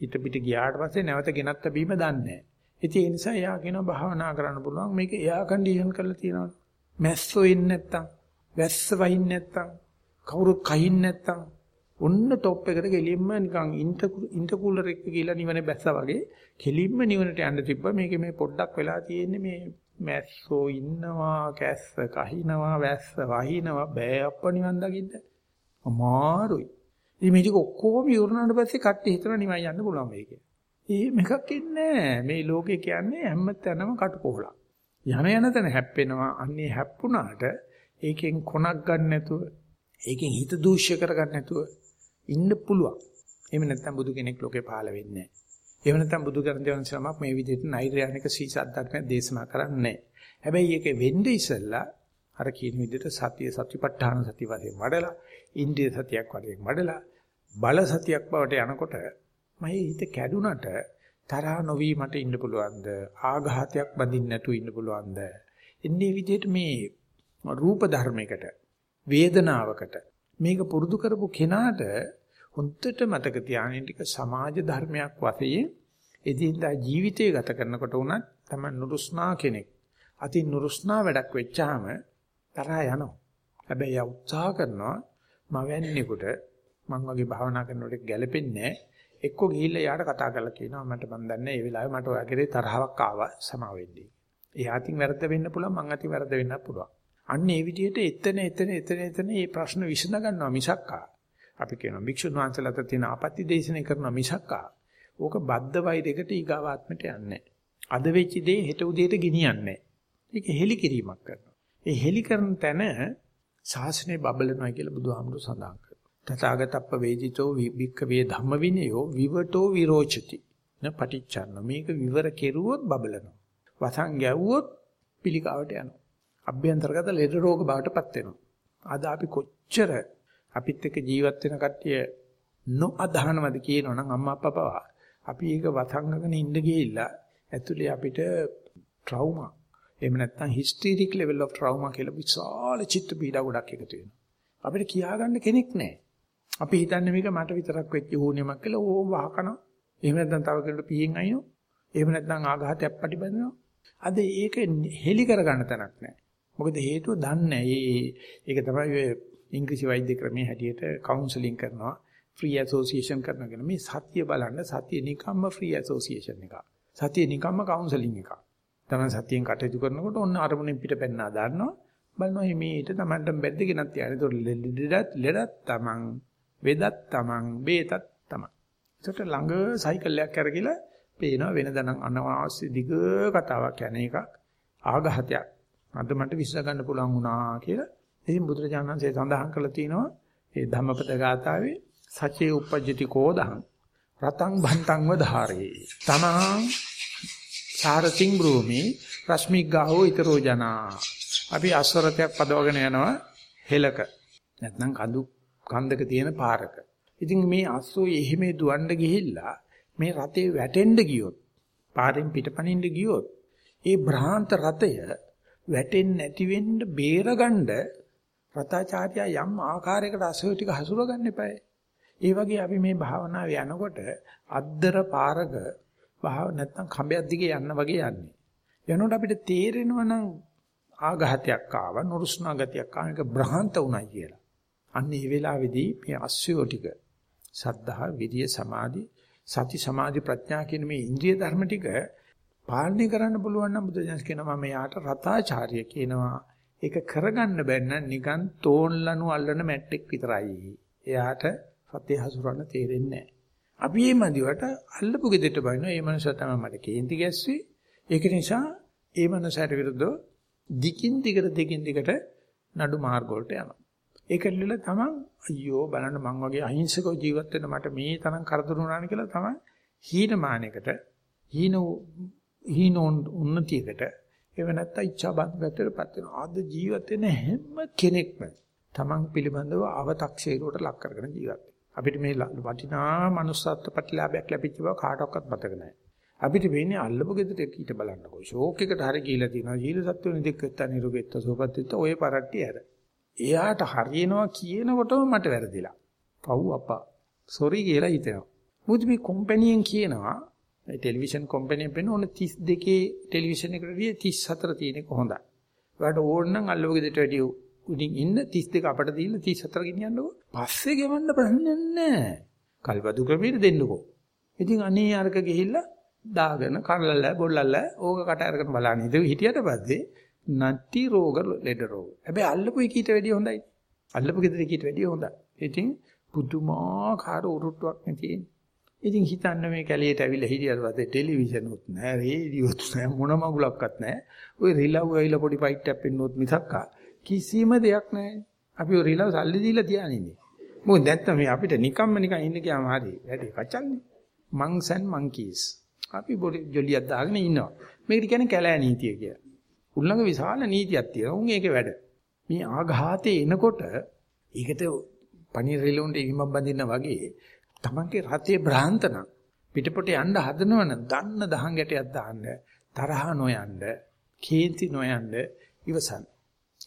හිත පිට ගියාට පස්සේ නැවත ගෙනත් බීම දන්නේ නැහැ. ඉතින් ඒ නිසා එයා කියනවා භාවනා කරන්න පුළුවන් මේක එයා කන්ඩිෂන් කරලා තියෙනවා. මැස්සෝ ඉන්නේ නැත්තම්, වැස්ස වහින්නේ නැත්තම්, කවුරුත් කහින් නැත්තම් ඔන්න টොප් එකට ගෙලින්ම නිකන් ඉන්ටර්කූලර් එක ගිහලා නිවනේ බැස්සා වගේ කෙලින්ම නිවනට යන්න තිබ්බා මේකේ මේ පොඩ්ඩක් වෙලා තියෙන්නේ මේ මැස්සෝ ඉන්නවා කැස්ස කහිනවා වැස්ස වහිනවා බෑ අප්ප නිවන් දකින්න අමාරුයි ඉතින් මේ ටික ඔක්කොම ඉවරනාට පස්සේ කට්ටිය හිතනවා නිවන් යන්න පුළුවන් වෙයි කියලා. ඒ මේකක් ඉන්නේ මේ ලෝකේ කියන්නේ හැම තැනම කටුකොහලක්. යන යන තැන හැප්පෙනවා. අන්නේ හැප්පුණාට ඒකෙන් කොනක් ගන්න නැතුව ඒකෙන් හිත දූෂ්‍ය කරගන්න නැතුව ඉන්න පුළුවන්. එහෙම නැත්නම් බුදු කෙනෙක් ලෝකේ පහළ වෙන්නේ නැහැ. එහෙම නැත්නම් බුදු කරන් සමක් මේ විදිහට නෛර්යානික සීසද්දක් දේශනා කරන්නේ හැබැයි ඒක වෙන්නේ ඉස්සෙල්ලා අර කියන විදිහට සතිය සතිපට්ඨාන සති වශයෙන් වඩලා ඉන්ද්‍රිය සතියක් වශයෙන් වඩලා බල සතියක් බවට යනකොට මගේ හිත කැඩුනට තරහ නොවි මට ඉන්න පුළුවන්ද? ආඝාතයක් බඳින්න නැතුව ඉන්න පුළුවන්ද? එන්නේ විදිහට මේ රූප ධර්මයකට වේදනාවකට මේක පුරුදු කරපු කෙනාට හොන්දට මතක තියාගන්න ටික සමාජ ධර්මයක් වශයෙන් එදිනදා ජීවිතය ගත කරනකොට උනත් තමයි නුරුස්නා කෙනෙක් අති නුරුස්නා වැඩක් වෙච්චාම තරහ යනවා. හැබැයි උත්සාහ කරනවා මවන්නේකට මං වගේ භාවනා කරනකොට ගැළපෙන්නේ එක්ක ගිහිල්ලා යාට කතා කරලා කියනවා මට මන් දන්නේ මේ වෙලාවේ මට ඔයගෙරේ තරහවක් ආවා සමා වෙන්නේ. එයාටින් වැරද්ද වෙන්න පුළුවන් මං අතින් වැරද්ද වෙන්නත් පුළුවන්. අන්න ඒ විදිහට එතන එතන එතන එතන මේ ප්‍රශ්න විසඳ ගන්නවා මිසක්කා. අපි කියනවා භික්ෂුන් වහන්සේලාට තියෙන ආපත්‍ය දේශනේ කරනවා මිසක්කා. ඕක බද්ධ වෛරයකට ඊගාවාත්මට යන්නේ අද වෙච්ච දේ හෙට උදේට ගෙනියන්නේ ඒක හෙලි කිරීමක් කරනවා. ඒ හෙලි කරන තැන ශාසනය බබලනවා කියලා බුදුහාමුදුරු සඳහන් කරනවා. තථාගතප්ප වේදිතෝ වික්ක වේ ධම්ම විනයෝ විවටෝ විරෝචති. න පටිච්චන්න. මේක විවර කෙරුවොත් බබලනවා. වසන් ගැව්වොත් පිළිකාවට යනවා. අභ්‍යන්තරගත ලෙඩ රෝග බවටපත් වෙනවා. අද අපි කොච්චර අපිත් එක්ක ජීවත් වෙන කට්ටිය නොඅදහනවද කියනවනම් අම්මා අප්පා පවා. අපි ඒක වසංගගෙන ඉන්න ගිහිල්ලා ඇතුලේ අපිට ට්‍රවුමා එහෙම නැත්නම් හිස්ටීරික් ලෙවල් ඔෆ් ට්‍රවුමා කියලා විශාල චිත්ත පීඩා ගොඩක් එකතු වෙනවා. අපිට කියාගන්න කෙනෙක් නැහැ. අපි හිතන්නේ මේක මට විතරක් වෙච්ච හුනියමක් කියලා ඕම වහකන. එහෙම නැත්නම් තව කෙනෙකුට පිහින් අයිනෝ. එහෙම නැත්නම් ආඝාතයක් ප්‍රතිබඳනවා. අද ඒක හෙලි කරගන්න තැනක් නැහැ. මොකද හේතුව දන්නේ නැහැ. ඒක තමයි ඔය ඉංග්‍රීසි වෛද්‍ය ක්‍රමයේ හැටියට කවුන්සලින් කරනවා. ෆ්‍රී ඇසෝසියේෂන් කරනවා කියන මේ සත්‍ය බලන්න සත්‍ය නිකම්ම ෆ්‍රී ඇසෝසියේෂන් එක. සත්‍ය නිකම්ම කවුන්සලින් එක. තමයි සත්‍යයෙන් කටයුතු කරනකොට ඔන්න අරමුණෙන් පිට පෙන්නා දාන්නවා. බලනවා මේට Tamanට බැද්දගෙනත් තියන්නේ. ඒතකොට ලෙඩත් ලෙඩත් Taman වෙදත් තමන් බේතත් තමන්. ඒකට ළඟ සයිකල් එකක් අරගිලා පේනවා වෙනදනම් අනවශ්‍ය දිග කතාවක් යන එකක් ආඝාතයක්. අද මට විශ්ස ගන්න පුළුවන් වුණා කියලා. ඉතින් බුදුරජාණන්සේ සඳහන් කරලා තිනවා මේ ධම්මපද ගාථාවේ සචේ උපජ්ජති කෝදහං රතං භන්තං වධාරේ. තමං සාරතිං බ්‍රෝමි රශ්මිග්ගාහෝ ඊතරෝ ජනා. අපි අස්වරතයක් පදවගෙන යනවා හෙලක. නැත්නම් කඳු කන්දක තියෙන පාරක. ඉතින් මේ අස්සෝ එහෙම දුවන්න ගිහිල්ලා මේ රතේ වැටෙන්න ගියොත් පාරෙන් පිටපනින්න ගියොත් ඒ භ්‍රාන්ත රතය වැටෙන්නේ නැති වෙන්න බේරගන්න රතාචාර්යා යම් ආකාරයකට අසෝය ටික හසුර ගන්න එපායි. ඒ වගේ අපි මේ භාවනාව යනකොට අද්දර පාරක භාව නැත්තම් කඹයක් දිගේ යන්න වගේ යන්නේ. යනකොට අපිට තේරෙනවා නම් ආඝාතයක් ආවා නුරුස්නා ගතියක් ආව එක බ්‍රහාන්ත උනායි කියලා. අන්න ඒ වෙලාවේදී මේ අස්සයෝ ටික සද්ධා විරිය සමාධි සති සමාධි ප්‍රඥා කියන මේ ඉන්ද්‍රිය ධර්ම ටික පාලනය කරන්න පුළුවන් නම් බුදුදහම කියනවා මම යාට රතාචාර්ය කියනවා ඒක කරගන්න බැන්න නිකන් තෝන්ලනු අල්ලන මැට්ටෙක් විතරයි. එයාට සත්‍ය හසුරන්න තේරෙන්නේ නැහැ. අපි මේ මදිවට අල්ලපු ගෙදරට බයිනවා. ඒ මනුස්සයා තමයි මට කේන්ති ගැස්සුවේ. ඒක නිසා ඒ මනුස්සයාට විරුද්ධව දිකින් දිගට දිකින් දිගට නඩු මාර්ග වලට යනවා. ඒකෙල්ල තමන් අයියෝ බලන්න මං වගේ අහිංසකව ජීවත් වෙන්න මට මේ තරම් කරදර වුණානේ කියලා තමයි හීනමානයකට හීන හීන උන්නතියකට එව නැත්නම් ඉච්ඡා බංගතරපත් වෙනවා. ආද ජීවත් වෙන හැම කෙනෙක්ම තමන් පිළිබඳව අව탁සීරුවට ලක් කරගෙන ජීවත් අපිට මේ වටිනා manussත්ව ප්‍රතිලාභයක් ලැබිච්ච බව කාටවත් මතක නැහැ. අපිට වෙන්නේ අල්ලපු ගෙදරට ඊට බලන්නකෝ. ෂෝක් එකට හරි ගිහිලා තියෙනවා. ජීල සත්ව නිදෙක්කත්ත නිරුගෙත්ත සෝපත්ත්ත ඔය පරට්ටි ඇර. එයාට හරියනවා කියනකොටම මට වැරදිලා. පව් අප්පා. සෝරි කියලා හිතෙනවා. මොකද මේ කම්පැනියෙන් කියනවා මේ ටෙලිවිෂන් කම්පැනියෙන් පෙන්න ඕන 32 ටෙලිවිෂන් එකකට විදිය 34 තියෙන එක හොඳයි. ඔයාලට ඕන නම් අල්ලපු ගෙදරට වැඩිය උඩින් ඉන්න 32 අපට දීලා 34 ගෙනියන්නකෝ. පස්සේ ගෙවන්න ප්‍රශ්නයක් නැහැ. කල්පදු ක්‍රමයට දෙන්නකෝ. ඉතින් අනේ අරක ගිහිල්ලා දාගෙන කරලල බොල්ලල ඕක කට අරගෙන බලන්න ඉඳ හිටියට පස්සේ නැති රෝග ලෙඩ රෝග. හැබැයි අල්ලපු එකීට වැඩිය හොඳයි. අල්ලපු ගෙදර එකීට වැඩිය හොඳයි. ඉතින් පුදුමාකාර උරුට්ටුවක් නේ තියෙන්නේ. ඉතින් හිතන්න මේ කැලියට ඇවිල්ලා හිටියට පස්සේ ටෙලිවිෂන් උත් නැහැ, රේඩියෝත් නැහැ, මොන මගුලක්වත් නැහැ. ওই රිලව් ඇවිල්ලා පොඩි ෆයිට් එකක් පෙන්නුවොත් මිසක්කා කිසිම දෙයක් නැහැ. අපි ඔය රිලව් සල්ලි දීලා තියාගෙන ඉන්නේ. මොකද නැත්තම් මේ අපිට නිකම්ම නිකන් ඉන්න ගියාම හරි. වැඩි කචල්නේ. monks and monkeys. අපි පොඩි ජොලියක් දාගෙන ඉන්නවා. මේකට කියන්නේ කැලෑ නීතිය කියලා. උල්ලංඝ විශාල නීතියක් තියෙනවා. උන් ඒකේ වැඩ. මේ ආඝාතේ එනකොට ඒකට පණිර රිලොන්ට ඉහිමක් බඳින්න වගේ තමන්ගේ රතේ භ්‍රාන්තන පිටපොට යන්න හදනවනම් දන්න දහං ගැටයක් දාන්න තරහ නොයන්න කේන්ති නොයන්න ඉවසන්න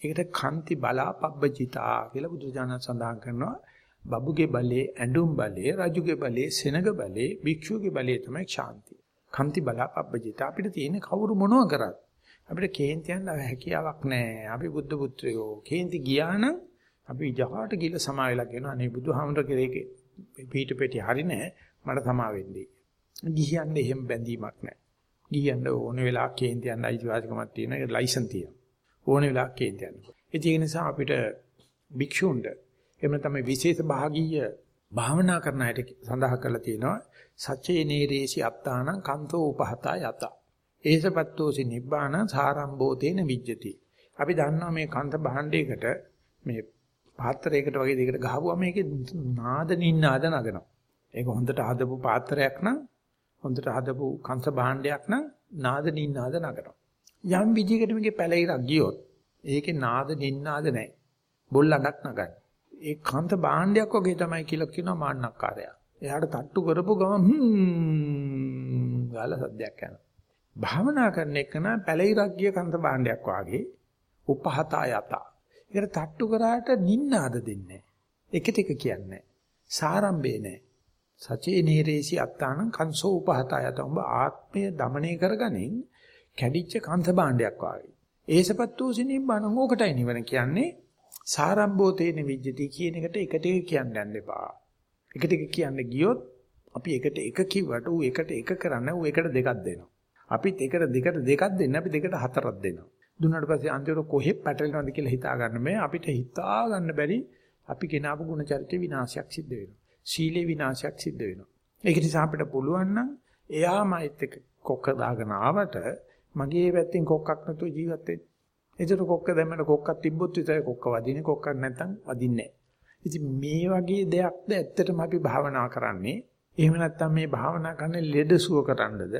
ඒකට කන්ති බලා පබ්බජිතා කියලා බුදුජානක සඳහන් කරනවා. බබුගේ බලේ, ඇඬුම් බලේ, රජුගේ බලේ, සෙනග බලේ, භික්ෂුවගේ බලේ තමයි ශාන්තිය. කන්ති බලා පබ්බජිතා අපිට තියෙන කවුරු මොනව කරත් අපිට කේන්ති යන්න හැකියාවක් නැහැ. අපි බුද්ධ පුත්‍රයෝ. කේන්ති ගියා නම් අපි ජහාට ගිල සමා වෙලා කියනවා අනේ බුදුහාමුදුර කෙරේකේ පීඨ පෙටි හරි නැහැ. මට සමා වෙන්නේ. ගිහියන්නේ එහෙම බැඳීමක් නැහැ. ගිහියන්න ඕන වෙලාවක කේන්ති යන්න අයිතිවාසිකමක් තියෙන ඒක ලයිසන් තියෙනවා. ඕන වෙලාවක කේන්ති යනවා. ඒ නිසා අපිට භික්ෂුන්ට එහෙම තමයි විශේෂ භාගීය භාවනා කරන අයට සඳහන් කරලා තියෙනවා සච්චේ නේරේසි අත්තානං කන්තෝ උපහතා යත. ඒසපත්තෝසි නිබ්බාන සාරම්භෝතේන විජ්ජති. අපි දන්නවා මේ කන්ත භාණ්ඩයකට මේ පාත්‍රයකට වගේ දෙයකට ගහපුවා මේකේ නාද නින්නාද නගනවා. ඒක හොඳට හදපු පාත්‍රයක් නම් හොඳට හදපු කංශ භාණ්ඩයක් නම් නාද නින්නාද නගනවා. යම් විදිහකට මේකේ පැලිරක් ගියොත් ඒකේ නාද නින්නාද නැහැ. බොල් අඩක් නගන්න. ඒ කාන්ත භාණ්ඩයක් වගේ තමයි කියලා කියනවා මාන්නක්කාරයා. එයාට තට්ටු කරපු ගම හ්ම් ගාලා සද්දයක් යනවා. භාවනා කරන එක නම් පැලිරක් ගිය කන්ද භාණ්ඩයක් වාගේ උපහතා යත. ඒකට තට්ටු කරාට නින්නාද දෙන්නේ එකට එක කියන්නේ සාරම්භේ නැහැ. සචේ නීරේසි අත්තාන කංසෝ උපහතා යත. උඹ ආත්මය দমনය කරගනින් කැඩිච්ච කන්ද භාණ්ඩයක් වාගේ. ඒසපත් වූ සිනිබ්බණ ඕකටයි නිවන කියන්නේ සාරම්භෝ තේන විජ්ජති කියන එකට එකට එක කියන්න යන්න එපා. එකට එක කියන්න ගියොත් අපි එකට එක කිව්වට ඌ එකට එක කරන්නේ ඌ එකට දෙකක් දෙනවා. අපිත් එකට දෙකට දෙකක් දෙන්න අපි දෙකට හතරක් දෙනවා. දුන්නාට පස්සේ අන්තිමට කොහෙ පැටලෙනවද කියලා හිතා ගන්න මේ අපිට හිතා ගන්න බැරි අපි කෙනාපු ගුණ චරිතේ විනාශයක් සිද්ධ වෙනවා. සීලේ විනාශයක් සිද්ධ වෙනවා. ඒක නිසා අපිට පුළුවන් නම් එයාමයිත් එක්ක කොක්ක දාගෙන ආවට මගේ පැත්තෙන් කොක්කක් නැතුව ජීවත් වෙන්න. ඒතර කොක්ක දැම්මම කොක්කක් තිබ්බොත් විතරයි කොක්ක වදින්නේ කොක්කක් නැත්තම් වදින්නේ නැහැ. ඉතින් මේ වගේ දෙයක්ද ඇත්තටම අපි භාවනා කරන්නේ. එහෙම නැත්තම් මේ භාවනා කරන්නේ ලෙඩ සුව කරන්නද,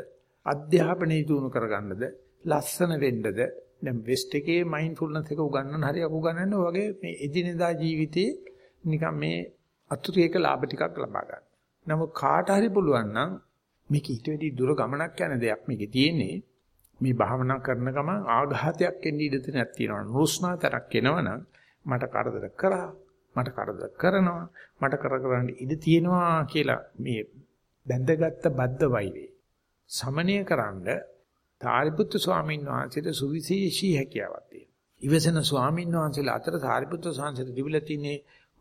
අධ්‍යාපනය දිනු කරගන්නද, ලස්සන වෙන්නද? දැන් වෙස්ට් එකේ මයින්ඩ්ෆුල්නස් එක උගන්වන හරියක් උගන්වන්න වගේ මේ එදිනෙදා ජීවිතේ නිකන් මේ අතුරේක ලාභ ටිකක් ලබා ගන්න. නමුත් කාට හරි පුළුවන් නම් මේක ඊට වැඩි දුර ගමනක් යන දෙයක් මේකේ තියෙන්නේ මේ භාවනා කරන ගමන් ආඝාතයක් එන්න ඉඩ තියෙනවා. නුරුස්නාතරක් එනවනම් මට කරදර කරා මට කරදර කරනවා මට කර කරන්න ඉඩ තියෙනවා කියලා මේ බැඳගත්ත බද්ධ වෛරේ සමනය කරන්න සාරිපුත්තු ස්වාමීන් වහන්සේට සුවිශේෂී හැකියාවක් තියෙනවා. ඉවසන ස්වාමීන් වහන්සේලා අතර සාරිපුත්තු ස්වාමීන් තිබිලා තියෙන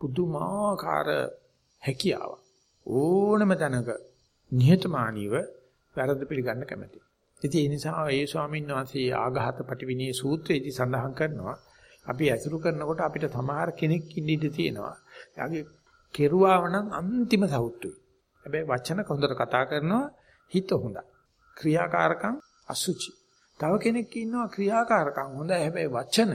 පුදුමාකාර හැකියාවක්. ඕනම තැනක නිහතමානීව වැරද්ද පිළිගන්න කැමැති. ඉතින් ඒ නිසා ඒ ස්වාමීන් වහන්සේ ආඝාත පටිවිණී සූත්‍රයේදී සඳහන් කරනවා අපි ඇසුරු කරනකොට අපිට සමහර කෙනෙක් ඉන්න ඉඩ තියෙනවා. එයාගේ කෙරුවාව නම් අන්තිම සෞතුයි. හැබැයි වචන හොඳට කතා කරනවා හිත හොඳයි. ක්‍රියාකාරකම් අසුචි. තව කෙනෙක් ඉන්නවා ක්‍රියාකාරකම් හොඳයි හැබැයි වචන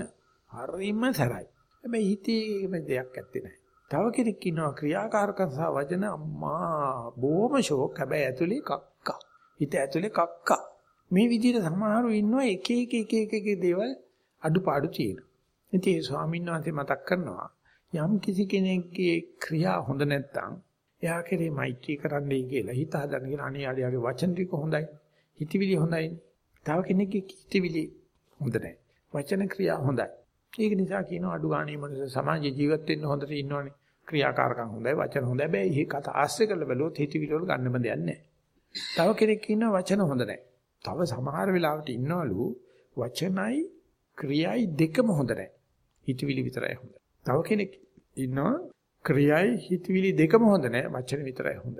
හරිම සරයි. හැබැයි හිතේ මේ දෙයක් ඇත්තේ නැහැ. තව කෙනෙක් ඉන්නවා ක්‍රියාකාරකම් සහ වචන අම්මා බොහොම ෂෝක් හැබැයි ඇතුලේ කක්කා. හිත ඇතුලේ කක්කා. මේ විදිහට සමහරව ඉන්නවා එක එක එක එක එක දේවල් අඩුපාඩු තියෙනවා. ඉතින් ඒ ස්වාමීන් වහන්සේ මතක් කරනවා යම් කිසි කෙනෙක්ගේ ක්‍රියා හොඳ නැත්නම් එයා කෙරේ මෛත්‍රී කරන්නයි කියලා හිත හදන්න කියලා අනේ යාගේ වචන ටික හොඳයි. හිතවිලි හොඳයි. තව කෙනෙක්ගේ හිතවිලි හොඳ නැහැ. වචන ක්‍රියා හොඳයි. ඒක නිසා කියනවා අඩු ගානේ මොනස සමාජ ජීවත් වෙන්න හොඳට ඉන්නවනේ. ක්‍රියාකාරකම් හොඳයි වචන හොඳයි. හැබැයි මේ කතා ආශ්‍රය කරලා බැලුවොත් හිතවිලි වල ගන්න බඳ යන්නේ තව කෙනෙක් ඉන්නවා වචන හොඳ නැහැ. තව සමහර වෙලාවට ඉන්නවලු වචනයි ක්‍රියයි දෙකම හොඳ නැහැ. හිතවිලි විතරයි හොඳ. තව කෙනෙක් ඉන්නවා ක්‍රියයි හිතවිලි දෙකම හොඳ නැහැ වචන විතරයි හොඳ.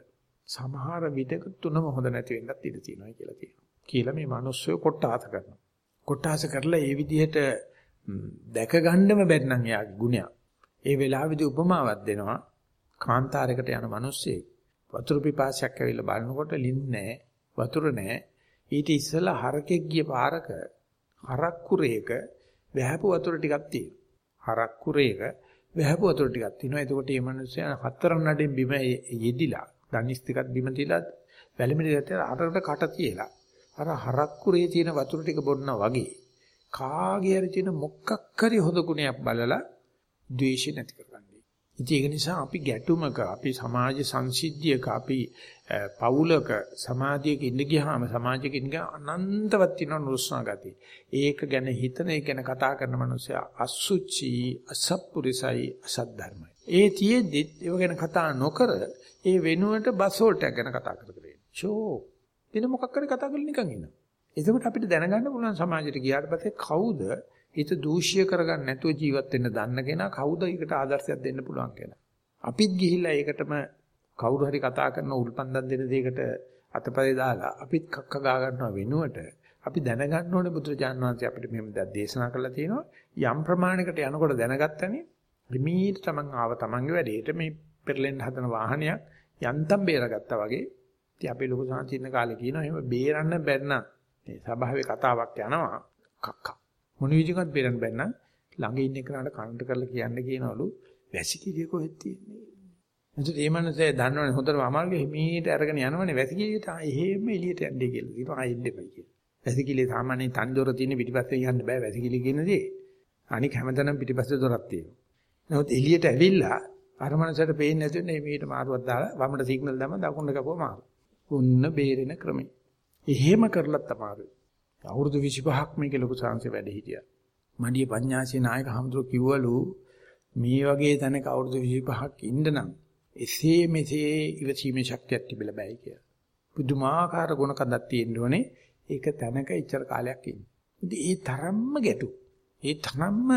සමහර විදක තුනම හොඳ නැති වෙන්නත් ඉඩ තියෙනවා කියලා තියෙනවා. කියලා මේ මිනිස්සු කොට්ටාස කරනවා. කොට්ටාස කරලා ඒ විදිහට දැක ගන්නම බැරි නම් එයාගේ ගුණයක්. ඒ වෙලාවේදී උපමාවක් දෙනවා. කාන්තාරයකට යන මිනිස්සෙක් වතුර පිපාසයක් ඇවිල්ලා බලනකොට ලින් නැහැ, වතුර නැහැ. ඊට ඉස්සෙල්ලා හරකෙක් ගිය පාරක හරක් කුරේක වැහපු වතුර ටිකක් තියෙනවා. හරක් කුරේක වැහපු වතුර ටිකක් තියෙනවා. එතකොට මේ මිනිස්සයා හතරන් නඩෙන් බිම යෙදිලා, දනිස් ටිකක් බිම තියලා වැලිමිලි දැත්තට අරකට කට තියලා. අර හරක් කුරේ තියෙන වතුර ටික බොන්නා වගේ කාගේ හරි තියෙන මොකක් හරි හොද ගුණයක් බලලා ද්වේෂය නැති කරගන්නේ. ඉතින් ඒක නිසා අපි ගැටුමක, අපි සමාජ සංසිද්ධියක, අපි පවුලක සමාජයක ඉඳ ගියාම සමාජයක ඉඳ අනන්තවත් වෙන නුරුස්නා ගතිය. ඒක ගැන හිතන එක ගැන කතා කරන මනුස්සයා අසුචි, අසප්පුරිසයි, අසද්ධර්මයි. ඒ තියේදි ඒව ගැන කතා නොකර ඒ වෙනුවට බසෝල්ටයක් ගැන කතා කරගෙන. ෂෝ. වෙන මොකක් හරි කතා කරලා නිකන් ඉන්නවා. එතකොට අපිට දැනගන්න පුළුවන් සමාජයට ගියාට පස්සේ කවුද හිත දූෂ්‍ය කරගන්න නැතුව ජීවත් වෙන්න දන්න කෙනා කවුද ඒකට ආදර්ශයක් දෙන්න පුළුවන් කියලා. අපිත් ගිහිල්ලා ඒකටම කවුරු හරි කතා කරන උල්පන්දම් දෙන දෙයකට අතපදේ දාලා අපිත් කක්ක ගා ගන්නව වෙනුවට අපි දැනගන්න ඕනේ බුදුරජාණන් වහන්සේ අපිට මෙහෙම දේශනා කරලා තියෙනවා යම් ප්‍රමාණයකට යනකොට දැනගත්තනේ ලිමීට තමන් ආව තමන්ගේ වැඩේට මේ පෙරලෙන්න හදන වාහනයක් යන්තම් බේරගත්තා වගේ ඉතින් අපේ ලොකු සාන්තින කාලේ කියනවා එහෙම බේරන්න බැන්න මේ සභාවේ කතාවක් යනවා කක්ක මොන විදිහකට බේරන්න බැන්න ළඟ ඉන්න කෙනාට කනට කරලා කියන්න කියනවලු වැසිකිළිය කොහෙද තියෙන්නේ එතකොට මේ මනසේ දන්නවනේ හොඳටම අමාරුගේ හිමීට අරගෙන යනවනේ වැසිකිළියට ආ එහෙම එළියට යන්නේ කියලා. ඊට ආයෙ ඉල්ලෙපයි කියලා. වැසිකිළිය සාමාන්‍යයෙන් තනි දොර තියෙන පිටිපස්සේ යන්න බෑ වැසිකිළිය කියනදී. අනික හැමතැනම පිටිපස්සේ දොරක් තියෙනවා. නමුත් එළියට ඇවිල්ලා අර මනසට පේන්නේ නැති වෙන්නේ මේට මාරුවක් දාලා වමට සිග්නල් දැම්ම දකුණට කපුවා මාරු. උන්න බේරෙන ක්‍රමය. එහෙම කරලත් තමයි. අවුරුදු 25ක් මේකේ ලොකු සංසය වැඩ හිටියා. මඩිය පඤ්ඤාසී නායක හමුදුර කිව්වලු මේ වගේ තැනක අවුරුදු 25ක් ඉන්න නම් එසේ මෙසේ ඉවසීමේ ශක්තියක් තිබිලා බෑ කියලා. පුදුමාකාර ගුණ කඳක් තියෙන්න ඕනේ. ඒක තැනක ඉච්චර කාලයක් ඉන්න. ඉතින් ඒ තරම්ම ගැටු. ඒ තරම්ම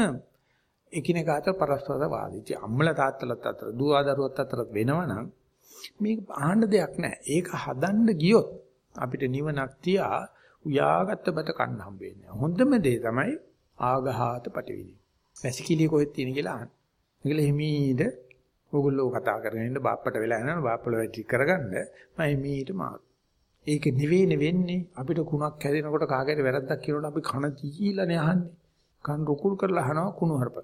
එකිනෙක අතර පරස්පර වාදී. ඉතින් අම්මලා තාත්තලාත් අතර දුව දරුවත් අතර වෙනවනම් මේක අහන්න දෙයක් නැහැ. ඒක හදන්න ගියොත් අපිට නිවනක් තියා උයාගත්ත බත කන්න හම්බ වෙන්නේ. හොඳම දේ තමයි ආඝාත පටිවිදි. වැසිකිළිය කොහෙද තියෙන කියලා අහන්න. ඒකල හිමීට ඕගොල්ලෝ කතා කරගෙන ඉන්න බාප්පට වෙලා යනවා බාප්පල වැඩි කරගන්න මම මීට මාරු. ඒක නෙවෙයිනේ වෙන්නේ අපිට කුණක් හැදෙනකොට කාගේද වැරද්දක් කියනකොට අපි කන දීලානේ අහන්නේ. කන් රුකුල් කරලා අහනවා කුණු හරප.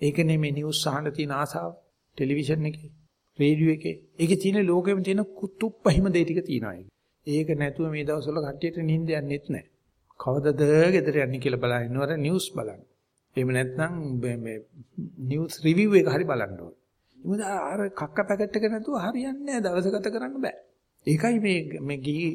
ඒක නෙමෙයි නිවුස් අහන්න තියෙන ආසාව ටෙලිවිෂන් එකේ රේඩියෝ එකේ. ඒකේ තියෙන ලෝකෙම තියෙන කුතුප්පහිම දේ ටික තියෙනවා ඒක. ඒක නැතුව මේ දවස්වල කට්ටියට නිින්ද යන්නෙත් නැහැ. කවදද ගෙදර යන්නේ කියලා බලන ඉන්නවර නිවුස් බලන්න. එහෙම නැත්නම් මේ නිවුස් රිවිව් එක හරි බලන්න ඕනේ. මොකද අර කක්ක පැකට් එක නැතුව හරියන්නේ නැහැ දවස ගත කරන්න බෑ. ඒකයි මේ මේ ගිහි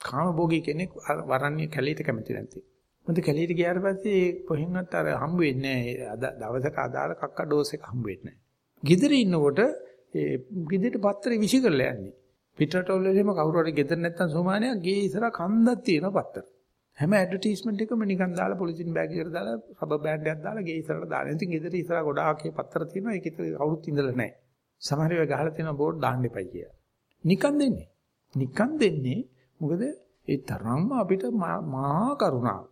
කාමභෝගී කෙනෙක් වරන්නේ කැලීට කැමති නැති. මොකද කැලීට ගියාට පස්සේ කොහෙන්වත් අර හම්බ වෙන්නේ නැහැ. දවසට අදාළ කක්ක ඩෝස් එක හම්බ වෙන්නේ නැහැ. ගෙදර ඉන්නකොට ඒ ගෙදරට පත්‍රේ විසි කරලා යන්නේ. පිටරටවල එහෙම කවුරු හරි ගෙදර නැත්තම් සෝමානියක් ගේ ඉස්සර කන්දක් තියෙන පත්‍ර. හැම ඇඩ්වර්ටයිස්මන්ට් එකම නිකන් දාලා පොලිතින් බෑග් එකට දාලා රබර් බෑන්ඩ් එකක් දාලා ගේ ඉස්සරට දාලා. ඉතින් ගෙදර ඉස්සර ගොඩාක් ඒ පත්‍ර තියෙනවා. ඒක ඉතින් කවුරුත් ඉඳලා නැහැ. සමහර වෙලාව ගහලා තියෙන බෝඩ් දාන්න එපයි කියලා. නිකන් දෙන්නේ. නිකන් දෙන්නේ මොකද ඒ තරම්ම අපිට මහා කරුණාව.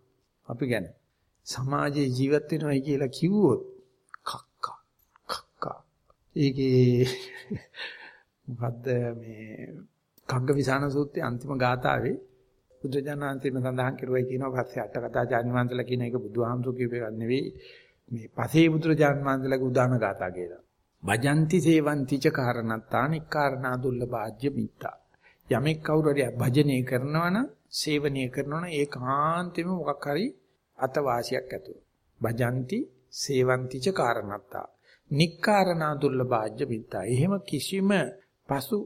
අපි ගැන සමාජයේ ජීවත් වෙනවයි කියලා කිව්වොත් කක්කා කක්කා ඒකේ මොකද්ද මේ කග්ගවිසාන සූත්‍රයේ අන්තිම ගාථාවේ බුදුජානන්තිම සඳහන් කරුවයි කියනවා පස්සේ අට කතා ජානවන්තලා කියන එක බුදුහාමුදුරු කියපේ නෙවෙයි මේ පසේ බුදුරජාන් වහන්සේලාගේ උදාන ගාථා කියලා. භජಂತಿ සේවಂತಿ ච කාරණත්තා නික්කාරණා දුර්ලභාජ්‍ය මිත්තා. යමෙක් කවුරු හරි භජනය කරනවා නම් සේවනය කරනවා නම් ඒකාන්තෙම මොකක් හරි අතවාසියක් ඇතුව. භජಂತಿ සේවಂತಿ ච කාරණත්තා. නික්කාරණා දුර්ලභාජ්‍ය මිත්තා. එහෙම කිසිම පසු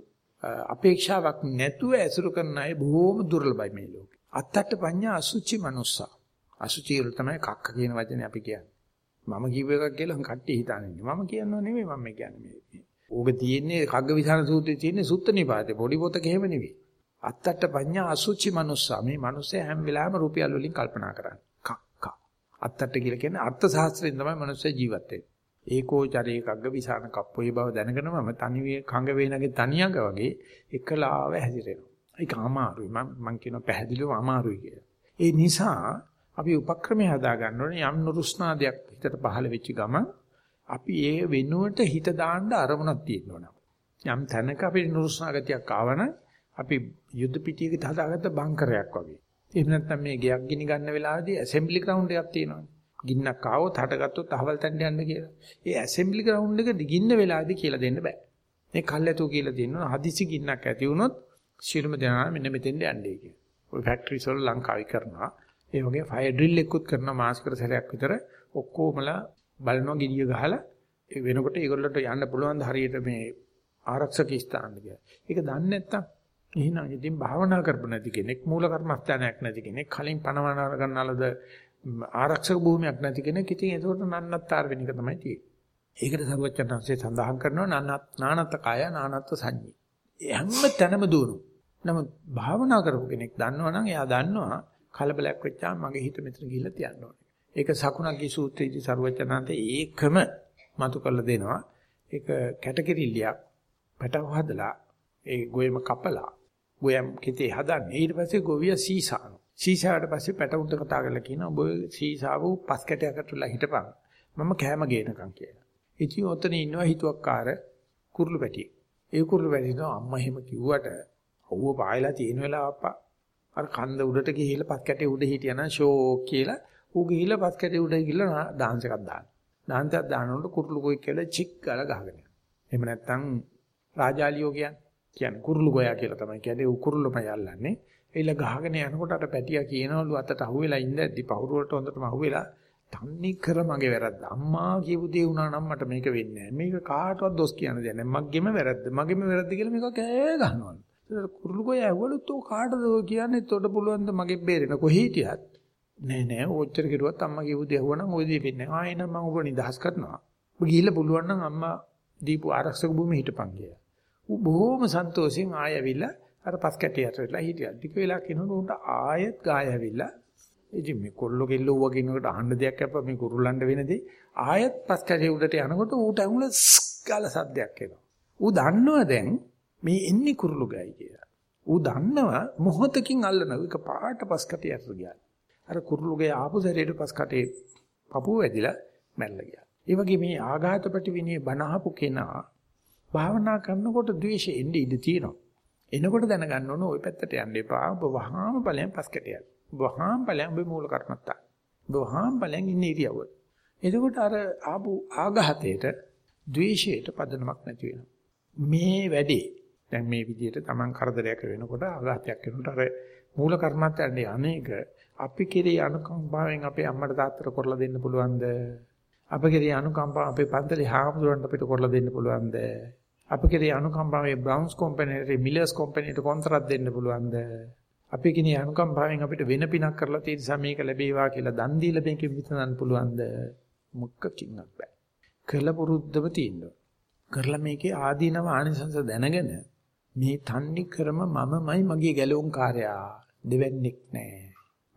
අපේක්ෂාවක් නැතුව ඇසුරු කරන අය බොහෝම දුර්ලභයි මේ ලෝකේ. අත්තට පඤ්ඤා අසුචි මනුස්සා. අසුචි වල තමයි කක්ක කියන වචනේ අපි කියන්නේ. මම කිව්ව එකක් කියලා කට්ටිය හිතන්නේ. මම කියනව නෙමෙයි මම කියන්නේ මේ. ඕක තියෙන්නේ කග්ග විසාන සූත්‍රයේ තියෙන්නේ සුත්ත නිපාතේ. පොඩි පොතක එහෙම නෙවෙයි. අත්තට පඤ්ඤා අසුචි මනුස්සා. මේ මිනිස්සේ හැම වෙලාවෙම රුපියල් වලින් කල්පනා කරන්නේ. කක්කා. අත්තට කියලා කියන්නේ අර්ථ ශාස්ත්‍රයෙන් තමයි මිනිස්සේ ජීවත් වෙන්නේ. ඒකෝ චරේ කග්ග විසාන කප්පොයි බව දැනගෙනම තනි වේ කංග වේනගේ තනියඟ වගේ එකලාව හැසිරෙනවා. ඒක අමාරුයි. මම මම කියන පැහැදිලිව අමාරුයි කියලා. ඒ නිසා අපි උපක්‍රමය හදා ගන්න ඕනේ යම් නුරුස්නාදයක් හිතට පහළ වෙච්ච ගම අපි ඒ වෙනුවට හිත දාන්න අරමුණක් තියෙන්න ඕන. යම් තැනක අපේ නුරුස්නාගතියක් ආවන අපි යුද්ධ පිටියකට හදාගත්ත බංකරයක් වගේ. එහෙම නැත්නම් මේ ගෙයක් ගිනි ගන්න වෙලාවේදී ඇසෙම්බලි ග්‍රවුන්ඩ් එකක් තියෙනවා. ගින්නක් ආවොත් හටගත්තොත් අහවල් තැනට යන්න කියලා. ඒ ඇසෙම්බලි ග්‍රවුන්ඩ් එක ගින්න වෙලාවේදී කියලා දෙන්න බෑ. මේ කල්ැතු කියලා දෙනවා හදිසි ගින්නක් ඇති වුණොත් ශිරුම දෙනා මෙන්න මෙතෙන්ට යන්නේ කියලා. ඔය ෆැක්ටරිස් වල ලංකාවේ කරනවා. ඒ වගේ ෆයර් ඩ්‍රිල් එකකුත් කරනවා මාස්කර සැරයක් විතර ඔක්කොමලා බලනවා ගිනිය ගහලා ඒ වෙනකොට ඒගොල්ලන්ට යන්න පුළුවන් ද හරියට මේ ආරක්ෂක ස්ථාන කියලා. ඒක දන්නේ නැත්තම් එහෙනම් ඉතින් භාවනා කරපො නැති කෙනෙක් මූල කර්මස්ථානයක් නැති කෙනෙක් කලින් පණවන ගන්නලද ආරක්ෂක භූමියක් නැති කෙනෙක් ඉතින් ඒකට නන්නත්තර වෙන එක තමයි තියෙන්නේ. ඒකට සර්වචත්තන්සේ සඳහන් කරනවා නානත් නානත් කාය නානත් සංඤී. හැම තැනම දුවනවා. නමුත් භාවනා කරපු කෙනෙක් දන්නවනම් එයා දන්නවා කලබලයක් වෙච්චාම මගේ හිත මෙතන ගිහිල්ලා තියන්න ඕනේ. ඒක සකුණක්ගේ සූත්‍රයේදී සරුවචනාන්තේ ඒකම මතු කරලා දෙනවා. ඒක කැටකිරිල්ලයක් පැටව හදලා ඒ ගොයම කපලා ගොයම් කිතේ හදන්නේ ඊට පස්සේ ගොවිය සීසාන. සීසාවට පස්සේ පැටවුන්ට කතා කරලා කියනවා ඔබ සීසාව පස් කැටයකටලා හිටපන්. මම කෑම ගේනකම් කියලා. ඉතින් ඔතන ඉන්නවා හිතුවක්කාර කුරුළු පැටියෙක්. ඒ කුරුළු පැටියෝ අම්මා එහෙම කිව්වට අවුව පායලා තියෙන වෙලාව අප්පා අර කන්ද උඩට ගිහිල්ලා පස් කැටේ උඩ හිටියනම් ෂෝ කියලා ඌ ගිහිල්ලා පස් කැටේ උඩ ගිහිල්ලා ඩාන්ස් එකක් දානවා. ඩාන්ස් එකක් දානකොට කුරුළු කොයි කියලා චික් ගාලා ගහගෙන යනවා. එහෙම නැත්නම් රාජාලියෝ කියන්නේ කියන්නේ කුරුළු ගෝයා කියලා තමයි කියන්නේ ඌ කුරුල්ලම යල්ලන්නේ. ඒල ගහගෙන යනකොට අර පැටියා කියනවලු අතට අහුවෙලා ඉඳද්දි පහුරු වලට හොඳටම අහුවෙලා තන්නේ කර මගේ වැරද්ද. අම්මා කියපු දේ වුණා නම් මට මේක වෙන්නේ නැහැ. මේක කාටවත් දොස් කියන්න දෙයක් නැහැ. මගේම වැරද්ද. මගේම වැරද්ද කියලා මේක කෑ ගහනවා. කුරුළු ගෝය ඇහුවලුත් ඔය කාටද ඔය කියන්නේ තොට පුළුවන් ද මගේ බේරෙන කොහේ හිටියත් නෑ නෑ ඔච්චර කිරුවත් අම්මා කියපු දේ ඇහුවනම් ඔය දේ වෙන්නේ ආයෙ නම් මම ඔබ නිදහස් කරනවා ඔබ ගිහිල්ලා පුළුවන් නම් අම්මා දීපු ආරක්ෂක භූමිය හිටපන් කියලා ඌ බොහොම සන්තෝෂෙන් ආයෙ ඇවිල්ලා අර පස් කැටියට වෙලා හිටියා ටික වෙලා කිනකොට උන්ට ආයෙත් ගාය ඇවිල්ලා ඉතින් මේ කොල්ලෝ කෙල්ලෝ වගේ නකට අහන්න දෙයක් අප්පා මේ කුරුල්ලන්ට වෙනදී ආයෙත් පස් කැටිය උඩට යනකොට ඌට ඇඟුල ගාලා සද්දයක් එනවා ඌ දන්නවා දැන් මේ එන්නේ කුරුළු ගයි කියලා. ඌ දන්නවා මොහොතකින් අල්ලන එක පාට පස්කටේ අතට ගියා. අර කුරුළු ගේ ආපු සැරේට පස්කටේ පපුව වැදිලා මැරලා ගියා. ඒ වගේ මේ ආඝාත ප්‍රතිවිනේ බනහපු කෙනා භාවනා කරනකොට ද්වේෂෙ එන්නේ ඉඳ තියෙනවා. එනකොට දැනගන්න ඕන ওই පැත්තට යන්න එපා. ඔබ වහාම ඵලයන් පස්කට යන්න. වහාම ඵලයන් ඔබ මූල කර්මත්තා. ඔබ වහාම ඵලයන් ඉන්නේ ඉරියව්ව. එතකොට අර ආපු ආඝාතයට ද්වේෂයට පදනමක් නැති වෙනවා. මේ වැඩේ දැන් මේ විදිහට Taman කරදරයක් වෙනකොට ආඝාතයක් වෙනකොට අර මූල කර්මත්තයන්ට අනේක අපි කෙරේ අනුකම්පාවෙන් අපේ අම්මට තාත්තට කරලා දෙන්න පුළුවන්ද? අප කෙරේ අනුකම්පාව අපේ පන්තලේ හාමුදුරන්ට අපිට කරලා දෙන්න පුළුවන්ද? අප කෙරේ අනුකම්පාව මේ බ්‍රවුන්ස් කම්පැනිට මිලර්ස් කම්පැනිට කොන්ත්‍රාත් දෙන්න පුළුවන්ද? අපේ කිනේ අනුකම්පාවෙන් අපිට වෙන පිනක් කරලා තියෙන නිසා මේක ලැබේවා කියලා දන් දීලා මේකෙන් විතරක් පුළුවන්ද? මොකකින්වත් බෑ. කළ පුරුද්දම තියෙනවා. කරලා මේකේ ආදීනව ආනිසංස දැනගෙන මේ තන්නේ ක්‍රම මමමයි මගේ ගැලවුම් කාර්යයා දෙවන්නේක් නෑ.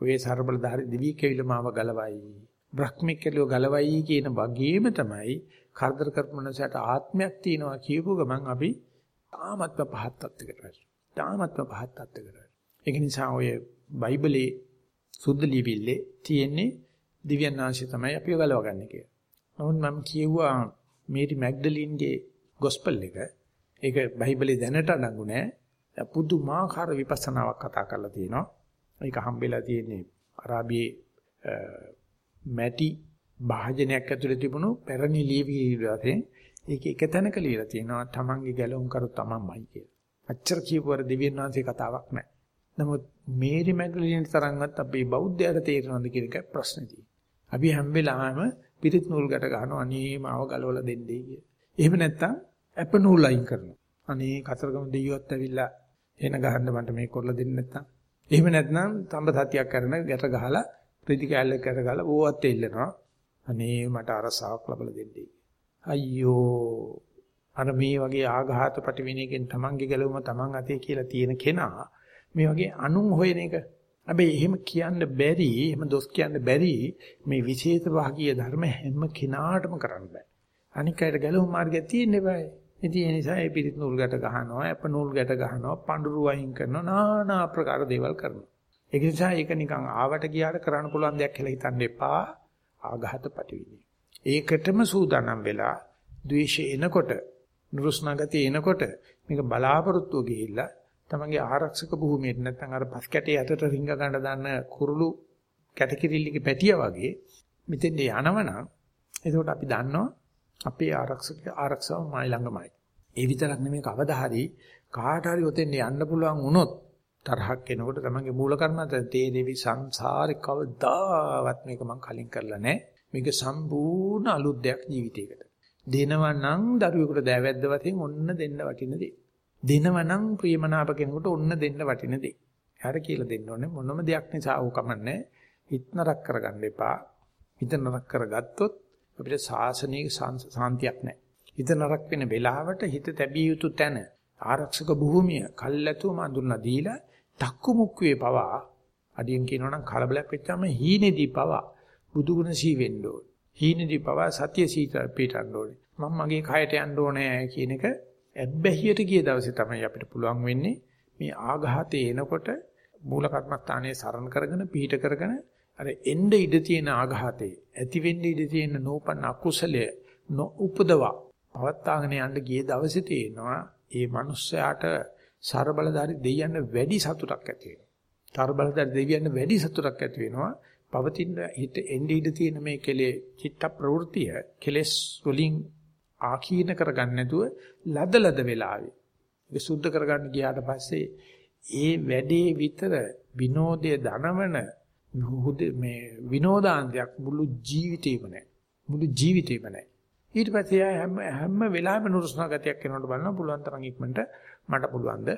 ඔය ਸਰබලධාරි දිවි කෙවිල මාව ගලවයි. බ්‍රහ්මික කෙලිය ගලවයි කියන වගේම තමයි කරදර කරපමණසට ආත්මයක් තියෙනවා කියපු ගමන් අපි තාමත්ම පහත් තත්ත්වයකට තාමත්ම පහත් තත්ත්වයකට ඒක නිසා ඔය බයිබලේ සුද්ධ ලිපිල්ලේ තියෙන්නේ දිව්‍යඥාන්සි තමයි අපිව ගලවගන්නේ කියලා. නමුත් මම කියුවා මේරි මැග්ඩලින්ගේ ගොස්පල් එක ඒක බයිබලේ දැනට අඩංගු නෑ. පුදුමාකාර විපස්සනාවක් කතා කරලා තියෙනවා. ඒක හම්බෙලා තියෙන්නේ අරාබියේ මැටි භාජනයක් ඇතුලේ තිබුණු පැරණි ලියවි වශයෙන් ඒක එක තැනක ලියලා තියෙනවා තමන්ගේ ගැලුම් කරු තමන්මයි කියලා. අච්චර කියපුවර දෙවියන් වහන්සේ කතාවක් නෑ. නමුත් මේරි මැග්ඩලින් තරම්වත් අපේ බෞද්ධයාට තේරෙනවද කියන එක ප්‍රශ්නේ තියෙනවා. අපි හැම වෙලාවෙම පිරිත් නූල් ගැට ගන්නවා අනේ මාව ගලවලා දෙන්නයි කිය. එහෙම නැත්තම් අප නූල් අයින් කරනවා. අනේ කතරගම දෙයියොත් ඇවිල්ලා එන ගහන්න මට මේක කරලා දෙන්න නැත්තම්. එහෙම නැත්නම් තඹ සතියක් කරන ගැට ගහලා ප්‍රති කැලේ කර ගහලා ඕවත් එල්ලනවා. අනේ මට අරසාවක් ලබලා දෙන්නයි. අයියෝ අර මේ වගේ ආඝාත ප්‍රතිවිනයකින් තමන්ගේ ගැලවුම තමන් අතේ කියලා තියෙන කෙනා මේ වගේ අනුන් හොයන එක හැබැයි එහෙම කියන්න බැරි, එහෙම දොස් කියන්න බැරි මේ විශේෂ භාගීය ධර්ම හැම කෙනාටම කරන්න බෑ. අනික් අයට ගැලවුම් මාර්ගය තියෙන්නේ බෑ. ඉතින් ඒ නිසා ඒ පිරිත් නූල් ගැට ගහනවා, අප නූල් ගැට ගහනවා, පඳුරු වයින් කරනවා, নানা ආකාර දේවල් කරනවා. ඒක නිසා ඒක නිකන් ආවට ගියාට කරන්න පුළුවන් දෙයක් කියලා හිතන්න එපා. ආඝාත පටිවිදි. ඒකටම සූදානම් වෙලා ද්වේෂය එනකොට, නුරුස්නාගතිය එනකොට මේක බලාපොරොත්තුව ගිහිල්ලා තමන්ගේ ආරක්ෂක භූමියට නැත්නම් අර පස් කැටේ යටට රිංග ගන්න දාන්න කුරුළු කැටකිරිල්ලගේ පැටියා වගේ මෙතෙන්ට යනවනම් එතකොට අපි දන්නවා අපේ ආරක්ෂක ආරක්ෂාව මයි ළඟමයි. ඒ විතරක් නෙමෙයි කවදා හරි කාට හරි ඔතෙන් යන්න පුළුවන් වුණොත් තරහක් එනකොට තමන්ගේ මූල කර්මන්ත තේදෙවි සංසාරේ කවදාවත් මේක මම කලින් කරලා නැහැ. මේක සම්පූර්ණ අලුත් දෙයක් ජීවිතේකට. දෙනවා නම් දරුවෙකුට දෑවැද්ද වශයෙන් ඔන්න දෙන්න වටින දේ. දෙනවනම් ප්‍රියමනාප කෙනෙකුට ඔන්න දෙන්න වටින දේ. එයාට කියලා දෙන්න ඕනේ මොනම දෙයක් නිසා ඕක කමන්නේ. හිත නරක කරගන්න එපා. හිත නරක කරගත්තොත් අපිට සාසනික සාන්තියක් නැහැ. හිත නරක වෙන වෙලාවට හිත තැබිය යුතු තැන ආරක්ෂක භූමිය කල්ැතුම අඳුරලා දීලා තක්කු මුක්කුවේ පවා අඩියෙන් කියනවනම් කලබලයක් වෙච්චාම හීනේදී පවා බුදුගුණ සී වෙන්න ඕනේ. හීනේදී පවා සත්‍ය සීත පිටන්න ඕනේ. මම මගේ කයට යන්න ඕනේ කියන එක ඇබ්බැහියට ගිය දවසේ තමයි අපිට පුළුවන් වෙන්නේ මේ ආඝාතේ එනකොට මූල කර්මස්ථානයේ සරණ කරගෙන පිහිට කරගෙන අර එnde ඉඩ තියෙන ආඝාතේ ඇති වෙන්න ඉඩ තියෙන නෝපන්න අකුසලය නොඋපදවා පවත්වාගෙන යන්න ගිය දවසේ තේනවා ඒ මනුස්සයාට සර බලධාරි දෙවියන් වැඩි සතුටක් ඇති වෙනවා. තර බලධාරි දෙවියන් වැඩි සතුටක් ඇති වෙනවා. පවතින හිත එන්නේ ඉඳ තියෙන මේ කෙලේ චිත්ත ප්‍රවෘතිය කෙලස් වලින් ආකීන කරගන්න නැතුව ලදලද වෙලාවේ ඒක සුද්ධ කරගන්න ගියාට පස්සේ ඒ වැඩේ විතර විනෝදයේ ධනවන මේ විනෝදාන්තයක් මුළු ජීවිතේම නැහැ මුළු ජීවිතේම නැහැ ඊට පස්සේ හැම හැම වෙලාවෙම නුරුස්නා ගතියක් එනකොට බලනවා පුළුවන් තරම් ඉක්මනට මට පුළුවන් ද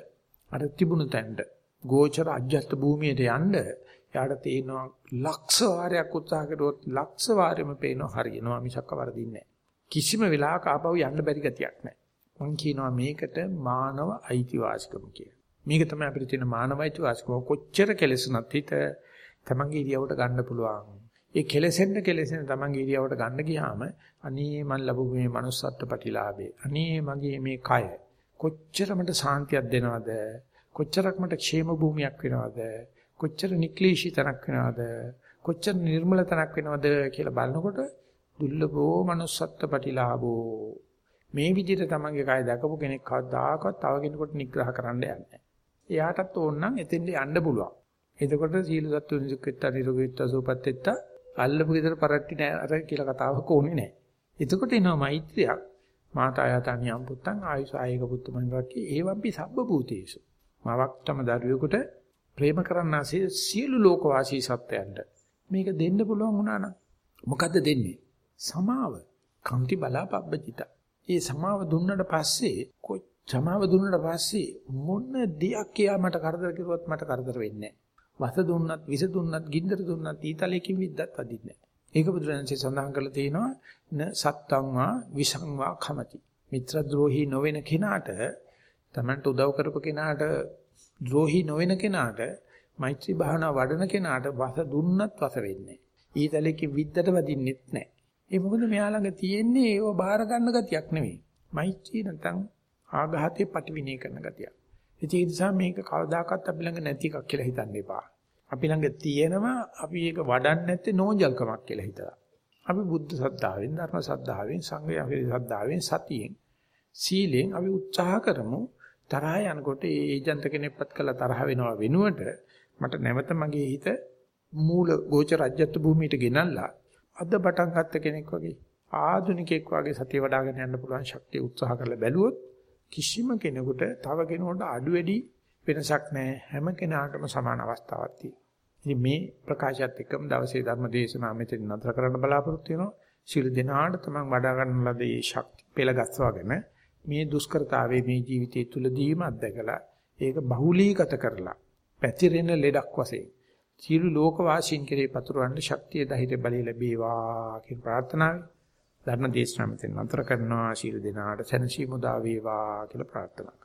අර තිබුණු තැනට ගෝචර අජ්‍යස්ත භූමියට යන්න යාට තේනවා ලක්ෂ වාරයක් උත්සාහ කළොත් ලක්ෂ වාරෙම පේනවා හරියනවා මිසක් වරදින්නේ කිසිම වෙලාවක ආපහු යන්න බැරි ගතියක් නැහැ. මම කියනවා මේකට මානව අයිතිවාසිකම කියලා. මේක තමයි අපිට තියෙන මානව අයිතිවාසිකම. කොච්චර කෙලෙසුනත් හිත තමන්ගේ ඉරියවට ගන්න පුළුවන්. ඒ කෙලෙසෙන්න කෙලෙසෙන්න තමන්ගේ ඉරියවට ගන්න ගියාම අනේ මන් ලැබු මේ manussත්ත්ව ප්‍රතිලාභේ. අනේ මගේ මේ කය කොච්චර මට සාන්තියක් දෙනවද? කොච්චරක් මට ക്ഷേම භූමියක් වෙනවද? කොච්චර නික්ලේශී තනක් වෙනවද? කොච්චර නිර්මල තනක් වෙනවද කියලා බලනකොට දුර්ලභෝ manussත්ත්ව ප්‍රතිලාභෝ මේ විදිහට තමන්ගේ කය දැකපු කෙනෙක් කවදාකවත් තව කෙනෙකුට නිග්‍රහ කරන්න යන්නේ නැහැ. එයාටත් ඕන නම් එතෙන්ට යන්න පුළුවන්. එතකොට සීල සත්තු නිසුක්කත්ත නිරෝගීත්ත සූපත්ත්ත අල්ලපු ගෙදර පරට්ටි නෑ අර කියලා කතාවක් ඕනේ නැහැ. එතකොට එනවා මෛත්‍රියක් මාතායතනියම් පුත්තං ආයුෂ ආයක පුත්තමන් රක්කි ඒවම්පි සබ්බ භූතේසු. මවක්තම දරුවෙකුට ප්‍රේම කරන්නාසේ සියලු ලෝකවාසී සත්‍යයන්ට මේක දෙන්න පුළුවන් වුණා නම් මොකද්ද දෙන්නේ? සමාව කන්ති බලාපබ්බජිත. ඒ සමාව දුන්නට පස්සේ සමාව දුන්නාට පස්සේ මොන දෙයක් කියා මට කරදර කරුවත් මට කරදර වෙන්නේ නැහැ. වස දුන්නත්, විස දුන්නත්, ගින්දර දුන්නත් ඊතලයකින් විද්දත් වදින්නේ නැහැ. ඒක බුදුරජාණන්සේ සඳහන් කරලා තියෙනවා න සත්තං වා විසං වා කමති. මිත්‍ර ද්‍රෝහි නොවන කෙනාට තමන්ට උදව් කරපු කෙනාට ද්‍රෝහි නොවන කෙනාට මෛත්‍රී භාවනා වඩන කෙනාට වස දුන්නත් වස වෙන්නේ. ඊතලෙක විද්දට වදින්නෙත් නැහැ. ඒ මොකද මෙයා ළඟ තියෙන්නේ ඒව බාර ගන්න ගතියක් නෙමෙයි. මෛත්‍රී නැත්නම් ආඝාතේ පටිවිණය කරන ගතියක්. ඒ නිසා මේක කවදාකවත් අපි ළඟ නැති එකක් කියලා හිතන්න එපා. අපි ළඟ තියෙනවා අපි ඒක වඩන්නේ නැත්තේ නෝන්ජල්කමක් කියලා හිතලා. අපි බුද්ධ සද්ධාවෙන් ධර්ම සද්ධාවෙන් සංඝයාගේ සද්ධාවෙන් සතියෙන් සීලෙන් අපි උත්සාහ කරමු තරහ යනකොට ඒ ඒජන්ත කෙනෙක්පත් කළා තරහ වෙනවා වෙනුවට මට නැවත මගේ හිත මූල ගෝච රජ්‍යත්ව භූමියට ගෙනල්ලා අද පටන් ගත්ත කෙනෙක් වගේ ආධුනිකෙක් වගේ සතිය වඩ아가න යන්න පුළුවන් ශක්තිය උත්සාහ කරලා බැලුවොත් කිසිම කෙනෙකුට තව කෙනෙකුට අඩු වැඩි වෙනසක් නැහැ හැම කෙනාටම සමාන අවස්ථාවක් තියෙනවා. ඉතින් මේ ප්‍රකාශයත් එක්කම දවසේ ධර්ම දේශනාව මෙතන නතර කරන්න බලාපොරොත්තු වෙනවා. සියලු දෙනාට තමයි වඩා ගන්න ලද මේ ශක්ති පෙළගස්වාගෙන මේ දුෂ්කරතාවයේ මේ ජීවිතය තුලදීම අත්දකලා ඒක බහුලීගත කරලා පැතිරෙන ලෙඩක් වශයෙන් සියලු ලෝක වාසීන් කෙරේ පතුරවන්න ශක්තිය ධෛර්ය බලය ලැබේවා කියන ප්‍රාර්ථනාවයි. ධර්ම දේශනාව මෙතන නතර කරනවා. ශීල දෙනාට සැනසීම උදා වේවා කියලා ප්‍රාර්ථනා කරනවා.